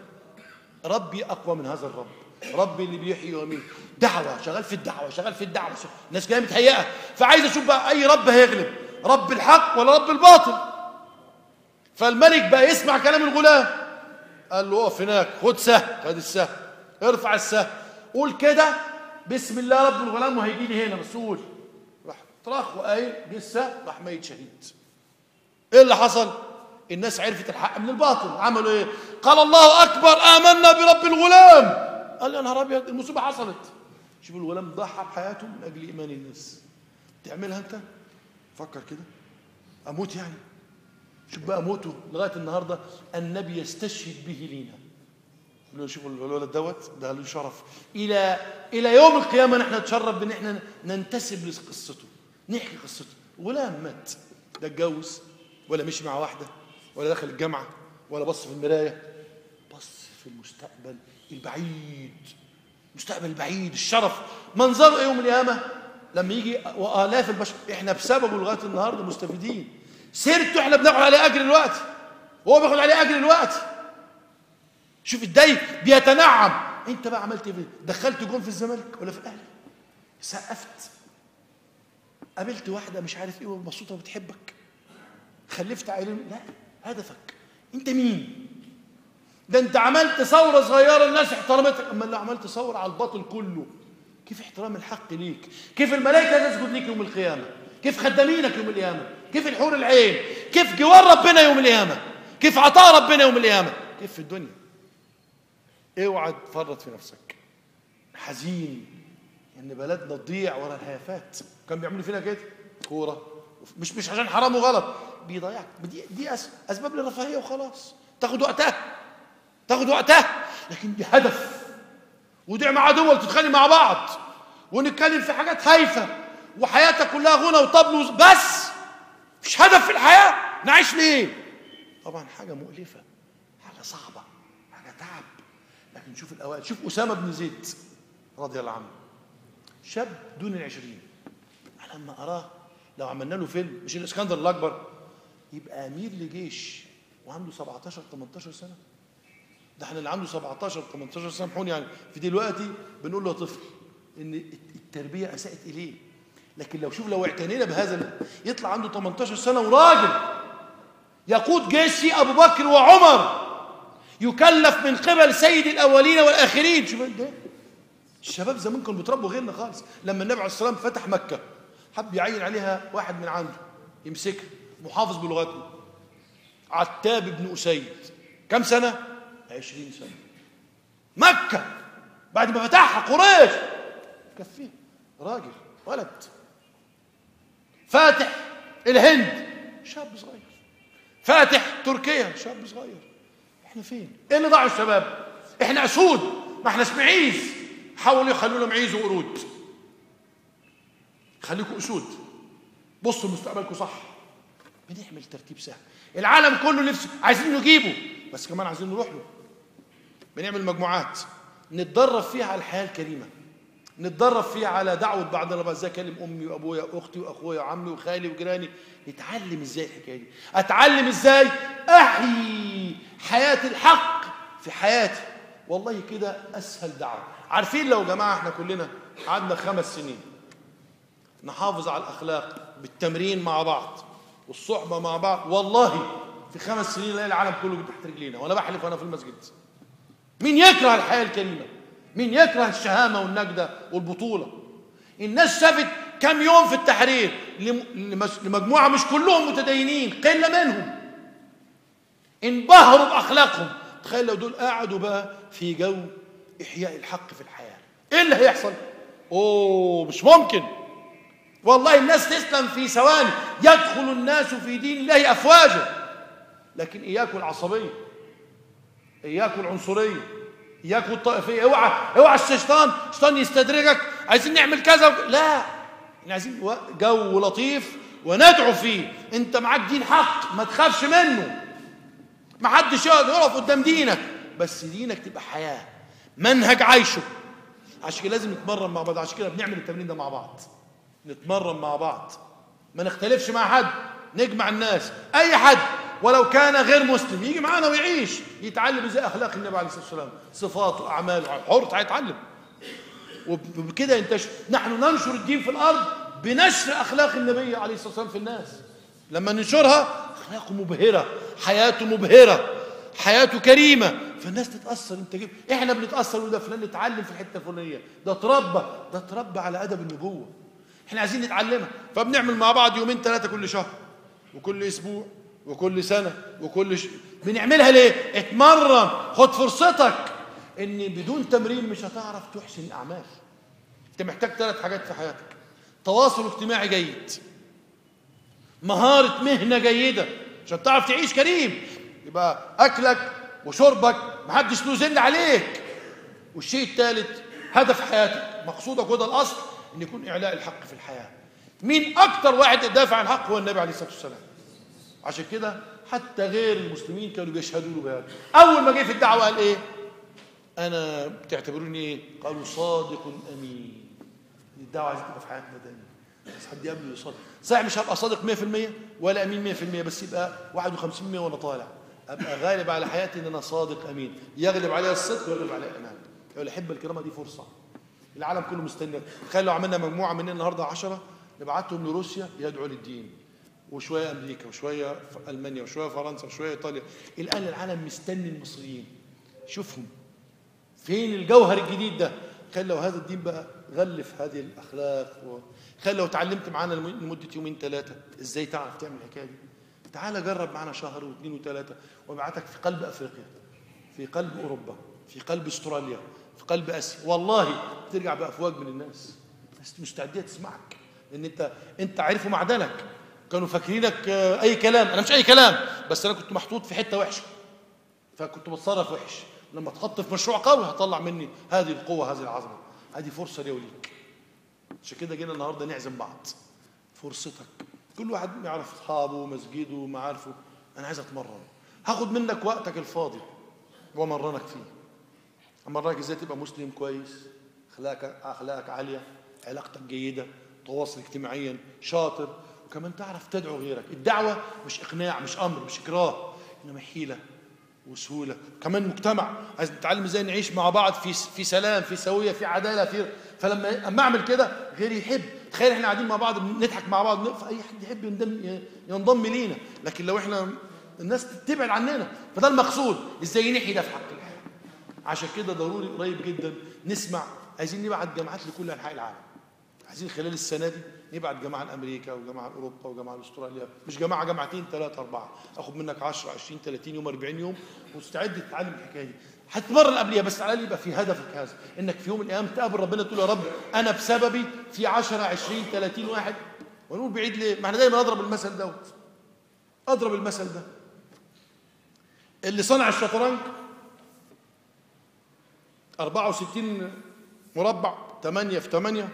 ربي أقوى من هذا الرب. ربي اللي بيحيي ويميت. دعوة شغال في الدعوة شغال في الدعوة. الناس جاية متهيئة. فعايز أشوف بقى أي رب هيغلب. رب الحق ولا رب الباطل. فالملك بقى يسمع كلام الغلام. قال له اقف هناك خد سهم خد السهم ارفع السهم. قول كده بسم الله رب الغلام وهيجي لي هنا بس قول راح طرخ وقايل السهم راح ميت شهيد. إيه اللي حصل؟ الناس عرفت الحق من الباطل. عملوا إيه؟ قال الله أكبر آمنا برب الغلام. قال يا نهار أبيض المصيبة حصلت. شوف الغلام ضحى بحياته من أجل إيمان الناس. تعملها أنت؟ فكر كده. أموت يعني. شوف بقى موته لغاية النهارده النبي يستشهد به لينا. له شوفوا الولد دوت ده له شرف. إلى إلى يوم القيامة نحن نتشرف بأن إحنا ننتسب لقصته نحكي قصته. غلام مات. لا اتجوز ولا مشي مع واحدة ولا دخل الجامعة ولا بص في المراية. بص في المستقبل البعيد. المستقبل البعيد الشرف. منظره يوم القيامة لما يجي والاف البشر. إحنا بسببه لغاية النهارده مستفيدين. سيرته إحنا بناخد عليه أجر الوقت. وهو بياخد عليه أجر الوقت. شوف إزاي بيتنعم. انت بقى عملت إيه؟ دخلت جون في الزمالك ولا في الأهلي؟ سقفت. قابلت واحدة مش عارف إيه ومبسوطة وبتحبك. خلفت عيلين لا هدفك. انت مين؟ ده انت عملت ثورة صغيرة الناس احترمتك أما لو عملت ثورة على الباطل كله. كيف احترام الحق ليك؟ كيف الملائكة تسجد ليك يوم القيامة؟ كيف خدامينك يوم القيامة؟ كيف الحور العين؟ كيف جوار ربنا يوم القيامة؟ كيف عطاء ربنا يوم القيامة؟ كيف في الدنيا؟ اوعى تفرط في نفسك. حزين إن بلدنا تضيع ورا الهيافات كان بيعملوا فينا كده؟ كورة. مش مش عشان حرام وغلط. بيضيعك. دي دي أسباب للرفاهية وخلاص. تاخد وقتها. تاخد وقتها. لكن دي هدف ودي مع دول تتخانق مع بعض. ونتكلم في حاجات هايفة. وحياتك كلها غنى وطبل بس! مش هدف في الحياة. نعيش ليه؟ طبعا حاجة مؤلفة. حاجة صعبة. حاجة تعب. لكن شوف الأوائل. شوف أسامة بن زيد رضي الله عنه. شاب دون العشرين. لما أراه لو عملنا له فيلم مش الإسكندر الأكبر؟ يبقى أمير لجيش وعنده 17 18 سنة. ده إحنا اللي عنده 17 18 سنة سامحوني يعني. في دلوقتي بنقول له طفل. إن التربية أساءت إليه. لكن لو شوف لو اعتنينا بهذا يطلع عنده 18 سنة وراجل. يقود جيش أبو بكر وعمر. يكلف من قبل سيد الأولين والآخرين. شوف ده. الشباب زمان كانوا بيتربوا غيرنا خالص. لما النبي عليه الصلاة والسلام فتح مكة حب يعين عليها واحد من عنده يمسكها محافظ بلغتهم عتاب بن أسيد. كم سنة؟ عشرين سنة. مكة! بعد ما فتحها قريش! كفيه. راجل ولد. فاتح الهند. شاب صغير. فاتح تركيا. شاب صغير. إحنا فين؟ إيه اللي ضاعوا الشباب؟ إحنا أسود ما إحنا معيز. حاولوا يخلونا معيز وقرود. خليكم أسود. بصوا لمستقبلكم صح. بنعمل ترتيب سهل. العالم كله نفسه عايزين نجيبه بس كمان عايزين نروح له. بنعمل مجموعات. نتدرب فيها على الحياة الكريمة. نتدرب فيها على دعوة بعضنا إزاي أكلم أمي وأبويا وأختي وأخويا وعمي وخالي وجيراني؟ نتعلم إزاي الحكاية دي؟ أتعلم إزاي؟ أحيي. حياة الحق في حياتي والله كده أسهل دعوة. عارفين لو جماعة إحنا كلنا قعدنا خمس سنين نحافظ على الأخلاق بالتمرين مع بعض والصحبة مع بعض والله في خمس سنين نلاقي العالم كله تحت رجلينا وأنا بحلف وأنا في المسجد. مين يكره الحياة الكريمة؟ مين يكره الشهامة والنجدة والبطولة؟ الناس شافت كم يوم في التحرير لمجموعة مش كلهم متدينين قلة منهم. انبهروا بأخلاقهم. تخيل لو دول قعدوا بقى في جو إحياء الحق في الحياة. إيه اللي هيحصل؟ أوه مش ممكن. والله الناس تسلم في ثواني. يدخل الناس في دين الله أفواجا. لكن إياكم العصبية. إياكم العنصرية. إياكم الطائفية. أوعى أوعى الشيطان. الشيطان يستدرجك. عايزين نعمل كذا و... لا. إحنا عايزين جو لطيف وندعو فيه. أنت معاك دين حق. ما تخافش منه. ما حدش يقدر يقف قدام دينك. بس دينك تبقى حياة. منهج عايشه. عشان كده لازم نتمرن مع بعض. عشان كده بنعمل التمرين ده مع بعض. نتمرن مع بعض. ما نختلفش مع حد. نجمع الناس. أي حد. ولو كان غير مسلم يجي معانا ويعيش. يتعلم إزاي أخلاق النبي عليه الصلاة والسلام. صفاته أعماله. حر هيتعلم وبكده ينتشر. نحن ننشر الدين في الأرض بنشر أخلاق النبي عليه الصلاة والسلام في الناس. لما ننشرها أخلاقه مبهرة. حياته مبهرة حياته كريمة. فالناس تتأثر انت جيب إحنا بنتأثر وده فلان اتعلم في الحتة الفلانية. ده اتربى ده اتربى على أدب النبوة. إحنا عايزين نتعلمها. فبنعمل مع بعض يومين ثلاثة كل شهر وكل أسبوع وكل سنة وكل ش... بنعملها ليه؟ اتمرن. خد فرصتك. إن بدون تمرين مش هتعرف تحسن الأعمال. انت محتاج ثلاث حاجات في حياتك. تواصل اجتماعي جيد. مهارة مهنة جيدة. عشان تعرف تعيش كريم. يبقى أكلك وشربك محدش له زن عليك. والشيء الثالث هدف حياتك. مقصودك وده الأصل إن يكون إعلاء الحق في الحياة. مين أكتر واحد يدافع عن الحق هو النبي عليه الصلاة والسلام. عشان كده حتى غير المسلمين كانوا بيشهدوا له بهذا. أول ما جه في الدعوة قال إيه؟ أنا بتعتبروني إيه قالوا صادق أمين. الدعوة عايزة تبقى في حياتنا دايما بس حد قبل يصادق صحيح مش هبقى صادق 100% ولا أمين 100% بس يبقى 51% وأنا طالع. أبقى غالب على حياتي إن أنا صادق أمين. يغلب عليها الصدق ويغلب عليها الامان لو الاحبه الكرامة دي فرصة. العالم كله مستني تخيل لو عملنا مجموعة مننا النهارده 10 نبعتهم لروسيا يدعوا للدين. وشوية أمريكا وشوية ألمانيا وشوية فرنسا وشوية إيطاليا. الآن العالم مستني المصريين. شوفهم. فين الجوهر الجديد ده؟ تخيل لو هذا الدين بقى غلف هذه الأخلاق و... تخيل لو اتعلمت معانا لمدة يومين ثلاثة إزاي تعرف تعمل الحكاية دي؟ تعال جرب معانا شهر واثنين وثلاثه وابعتك في قلب أفريقيا في قلب أوروبا في قلب أستراليا في قلب آسيا. والله ترجع بافواج من الناس. الناس مستعدية تسمعك لأن انت أنت عارف معدنك كانوا فاكرينك أي كلام. أنا مش أي كلام بس أنا كنت محطوط في حتة وحشة. فكنت بتصرف وحش. لما تحط في مشروع قوي هطلع مني هذه القوة هذه العظمة. هذه فرصة لي وليك. عشان كده جينا النهارده نعزم بعض. فرصتك. كل واحد يعرف أصحابه ومسجده ومعارفه أنا عايز أتمرن. هاخد منك وقتك الفاضي وأمرنك فيه. أمرنك إزاي تبقى مسلم كويس اخلاقك أخلاقك عالية علاقتك جيدة تواصل اجتماعيا شاطر. وكمان تعرف تدعو غيرك. الدعوة مش إقناع مش أمر مش اكراه إنما حيلة. وسهولة. كمان مجتمع. عايز نتعلم إزاي نعيش مع بعض في في سلام في سوية في عدالة في فلما أما أعمل كده غيري يحب. تخيل إحنا قاعدين مع بعض نضحك مع بعض فاي حد يحب ينضم ينضم لينا. لكن لو إحنا الناس تبعد عننا فده المقصود. إزاي نحيي ده في حق عشان كده ضروري قريب جدا نسمع. عايزين نبعت جامعات لكل أنحاء العالم. عايزين خلال السنة دي نبعت جماعة لامريكا وجماعة لاوروبا وجماعة لاستراليا مش جماعة جامعتين ثلاثة أربعة. آخد منك 10 20 30 يوم 40 يوم وتستعد تتعلم الحكاية دي. هتمرن قبليها بس على الاقل يبقى في هدفك هذا. إنك في يوم من الأيام تقابل ربنا تقول يا رب أنا بسببي في 10 20 30 واحد. ونقول بعيد ليه؟ ما إحنا دايما أضرب المثل دوت أضرب المثل ده. اللي صنع الشطرنج 64 مربع 8 في 8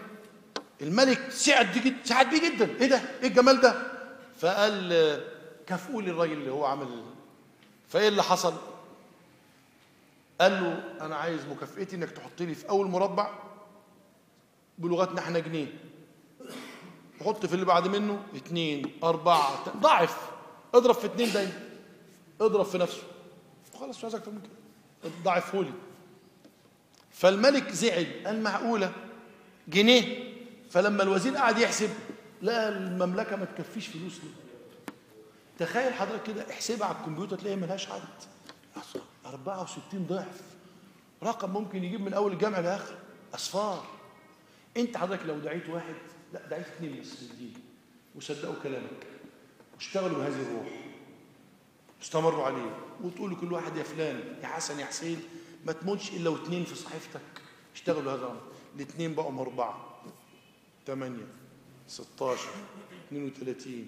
الملك سعد دي جد سعد بيه جدا. إيه ده؟ إيه الجمال ده؟ فقال كافئوا لي الراجل اللي هو عمل فإيه اللي حصل؟ قال له أنا عايز مكافئتي إنك تحط لي في أول مربع بلغتنا إحنا جنيه. تحط في اللي بعد منه اثنين أربعة ت- ضاعف. اضرب في اثنين دايما اضرب في نفسه. خلاص مش عايز أكتر من كده. ضاعفه لي. فالملك زعل. قال معقولة؟ جنيه. فلما الوزير قعد يحسب لقى المملكة ما تكفيش فلوس ليه. تخيل حضرتك كده احسبها على الكمبيوتر تلاقي ملهاش عدد 64 ضعف. رقم ممكن يجيب من أول الجامع لآخر. أصفار. أنت حضرتك لو دعيت واحد لا دعيت اثنين بس للدين وصدقوا كلامك. واشتغلوا بهذه الروح. استمروا عليه. وتقول لكل واحد يا فلان يا حسن يا حسين. ما تموتش إلا واثنين في صحيفتك. اشتغلوا هذا الأمر. الاثنين بقوا اربعه 8 16 32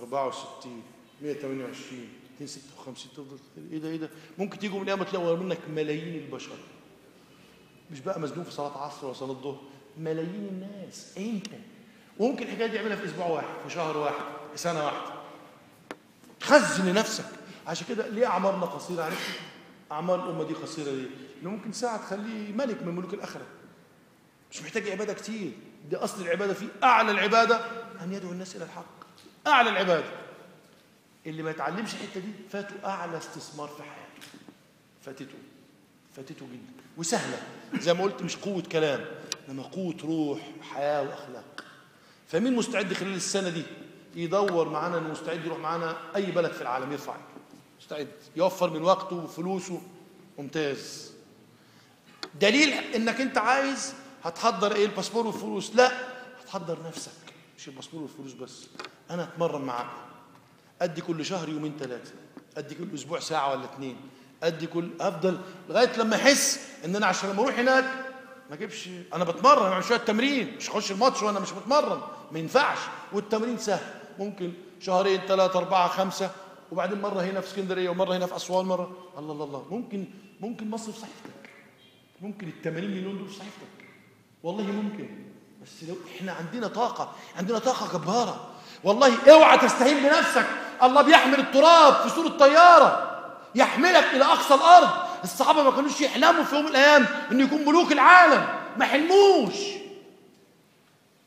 64 128 256 تفضل. إيه ده إيه ده؟ ممكن تيجوا من الأيام تلاقوا منك ملايين البشر. مش بقى مزنوق في صلاة عصر ولا صلاة الظهر ملايين الناس. انت وممكن الحكاية دي يعملها في أسبوع واحد في شهر واحد في سنة واحدة خزن لنفسك عشان كده ليه أعمارنا قصيرة؟ عرفت؟ أعمار الأمة دي قصيرة ليه؟ لأنه ممكن ساعة تخليه ملك من ملوك الآخرة. مش محتاج عبادة كتير. دي أصل العبادة فيه. أعلى العبادة أن يدعو الناس إلى الحق. أعلى العبادة. اللي ما يتعلمش الحتة دي فاته أعلى استثمار في حياته. فاتته. فاتته جدا. وسهلة. زي ما قلت مش قوة كلام إنما قوة روح حياة وأخلاق. فمين مستعد خلال السنة دي يدور معانا إنه مستعد يروح معانا أي بلد في العالم؟ يرفع مستعد. يوفر من وقته وفلوسه. ممتاز. دليل إنك أنت عايز هتحضر إيه الباسبور والفلوس؟ لا هتحضر نفسك. مش الباسبور والفلوس بس. أنا اتمرن معاك. ادي كل شهر يومين ثلاثة ادي كل أسبوع ساعة ولا اتنين. ادي كل افضل لغاية لما احس ان أنا عشان لما أروح هناك ما اجيبش. أنا بتمرن بعمل شوية تمرين. مش اخش الماتش وأنا مش متمرن ما ينفعش. والتمرين سهل. ممكن شهرين ثلاثة أربعة خمسة وبعدين مرة هنا في اسكندرية ومرة هنا في أسوان مرة. الله الله الله. ممكن ممكن مصر في صحيفتك ممكن ال 80 مليون دول في صحيفتك والله ممكن بس لو إحنا عندنا طاقة عندنا طاقة جبارة. والله اوعى تستهين بنفسك. الله بيحمل التراب في صوره طياره يحملك إلى أقصى الأرض. الصحابة ما كانوش يحلموا في يوم من الأيام إن يكون ملوك العالم. ما حلموش.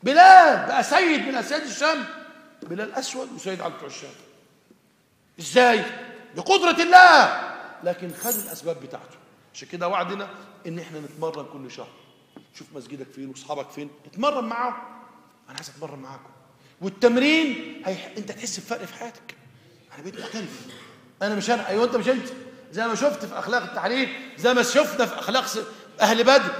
بلال بقى سيد من أسياد الشام. بلال أسود وسيد على بتوع الشام إزاي؟ بقدرة الله. لكن خد الأسباب بتاعته. عشان كده وعدنا إن إحنا نتمرن كل شهر. شوف مسجدك فين واصحابك فين اتمرن معاهم. أنا عايز أتمرن معاكم. والتمرين هي... أنت تحس بفرق في حياتك. أنا بقيت مختلف أنا مش أنا. أيوه أنت مش أنت. زي ما شفت في أخلاق التحرير زي ما شفنا في أخلاق أهل بدر.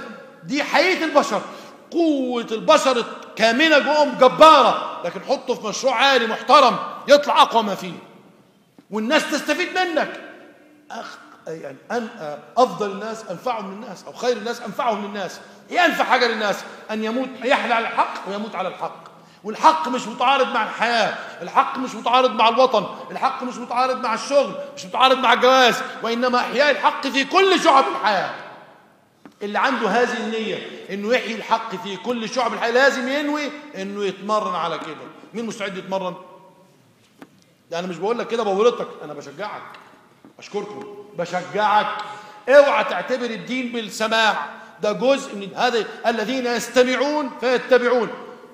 دي حقيقه البشر. قوة البشر كامنة جواهم جبارة. لكن حطه في مشروع عالي محترم يطلع أقوى ما فيه. والناس تستفيد منك. أخ... يعني أن... أفضل الناس أنفعهم للناس أو خير الناس أنفعهم للناس. إيه أنفع حاجة للناس؟ أن يموت يحيى على الحق ويموت على الحق. والحق مش متعارض مع الحياة. الحق مش متعارض مع الوطن. الحق مش متعارض مع الشغل مش متعارض مع الجواز وإنما إحياء الحق في كل شعب الحياة. اللي عنده هذه النية إنه يحيي الحق في كل شعب الحياة لازم ينوي إنه يتمرن على كده. مين مستعد يتمرن؟ ده أنا مش بقول لك كده بورطك أنا بشجعك. أشكركم. بشجعك. اوعى تعتبر الدين بالسماع. ده جزء من هذا الذين يستمعون فيتبعون.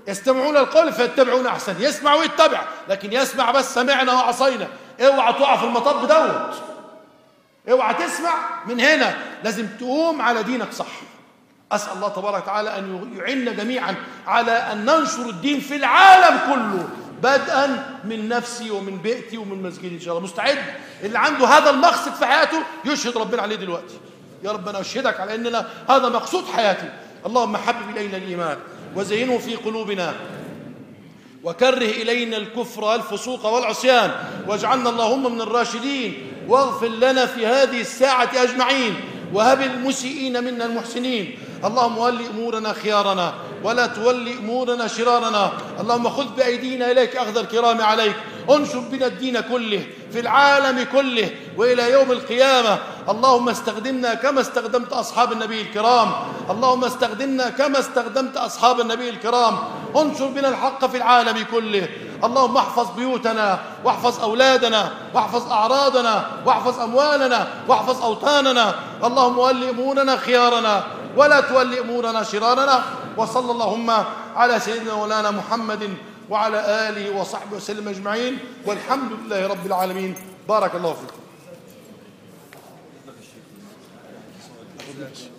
يستمعون القول فيتبعون أحسن. يسمع ويتبع. لكن يسمع بس سمعنا وعصينا. اوعى تقع في المطب دوت. اوعى تسمع. من هنا لازم تقوم على دينك صح. أسأل الله تبارك وتعالى أن يعيننا جميعا على أن ننشر الدين في العالم كله. بدءا من نفسي ومن بيئتي ومن مسجدي إن شاء الله. مستعد؟ اللي عنده هذا المقصد في حياته يشهد ربنا عليه دلوقتي. يا رب أنا أشهدك على إننا هذا مقصود حياتي. اللهم حبب إلينا الإيمان وزينه في قلوبنا وكره إلينا الكفر والفسوق والعصيان واجعلنا اللهم من الراشدين واغفر لنا في هذه الساعة أجمعين. وهب المسيئين منا المحسنين. اللهم ول أمورنا خيارنا ولا تولي أمورنا شرارنا. اللهم خذ بأيدينا إليك أخذ الكرام عليك. انشر بنا الدين كله في العالم كله وإلى يوم القيامة. اللهم استخدمنا كما استخدمت أصحاب النبي الكرام. اللهم استخدمنا كما استخدمت أصحاب النبي الكرام. انشر بنا الحق في العالم كله. اللهم احفظ بيوتنا واحفظ أولادنا واحفظ أعراضنا واحفظ أموالنا واحفظ أوطاننا. اللهم ول أمورنا خيارنا ولا تول أمورنا شرارنا. وصلى اللهم على سيدنا مولانا محمد وعلى آله وصحبه وسلم أجمعين. والحمد لله رب العالمين. بارك الله فيكم. forgiveness.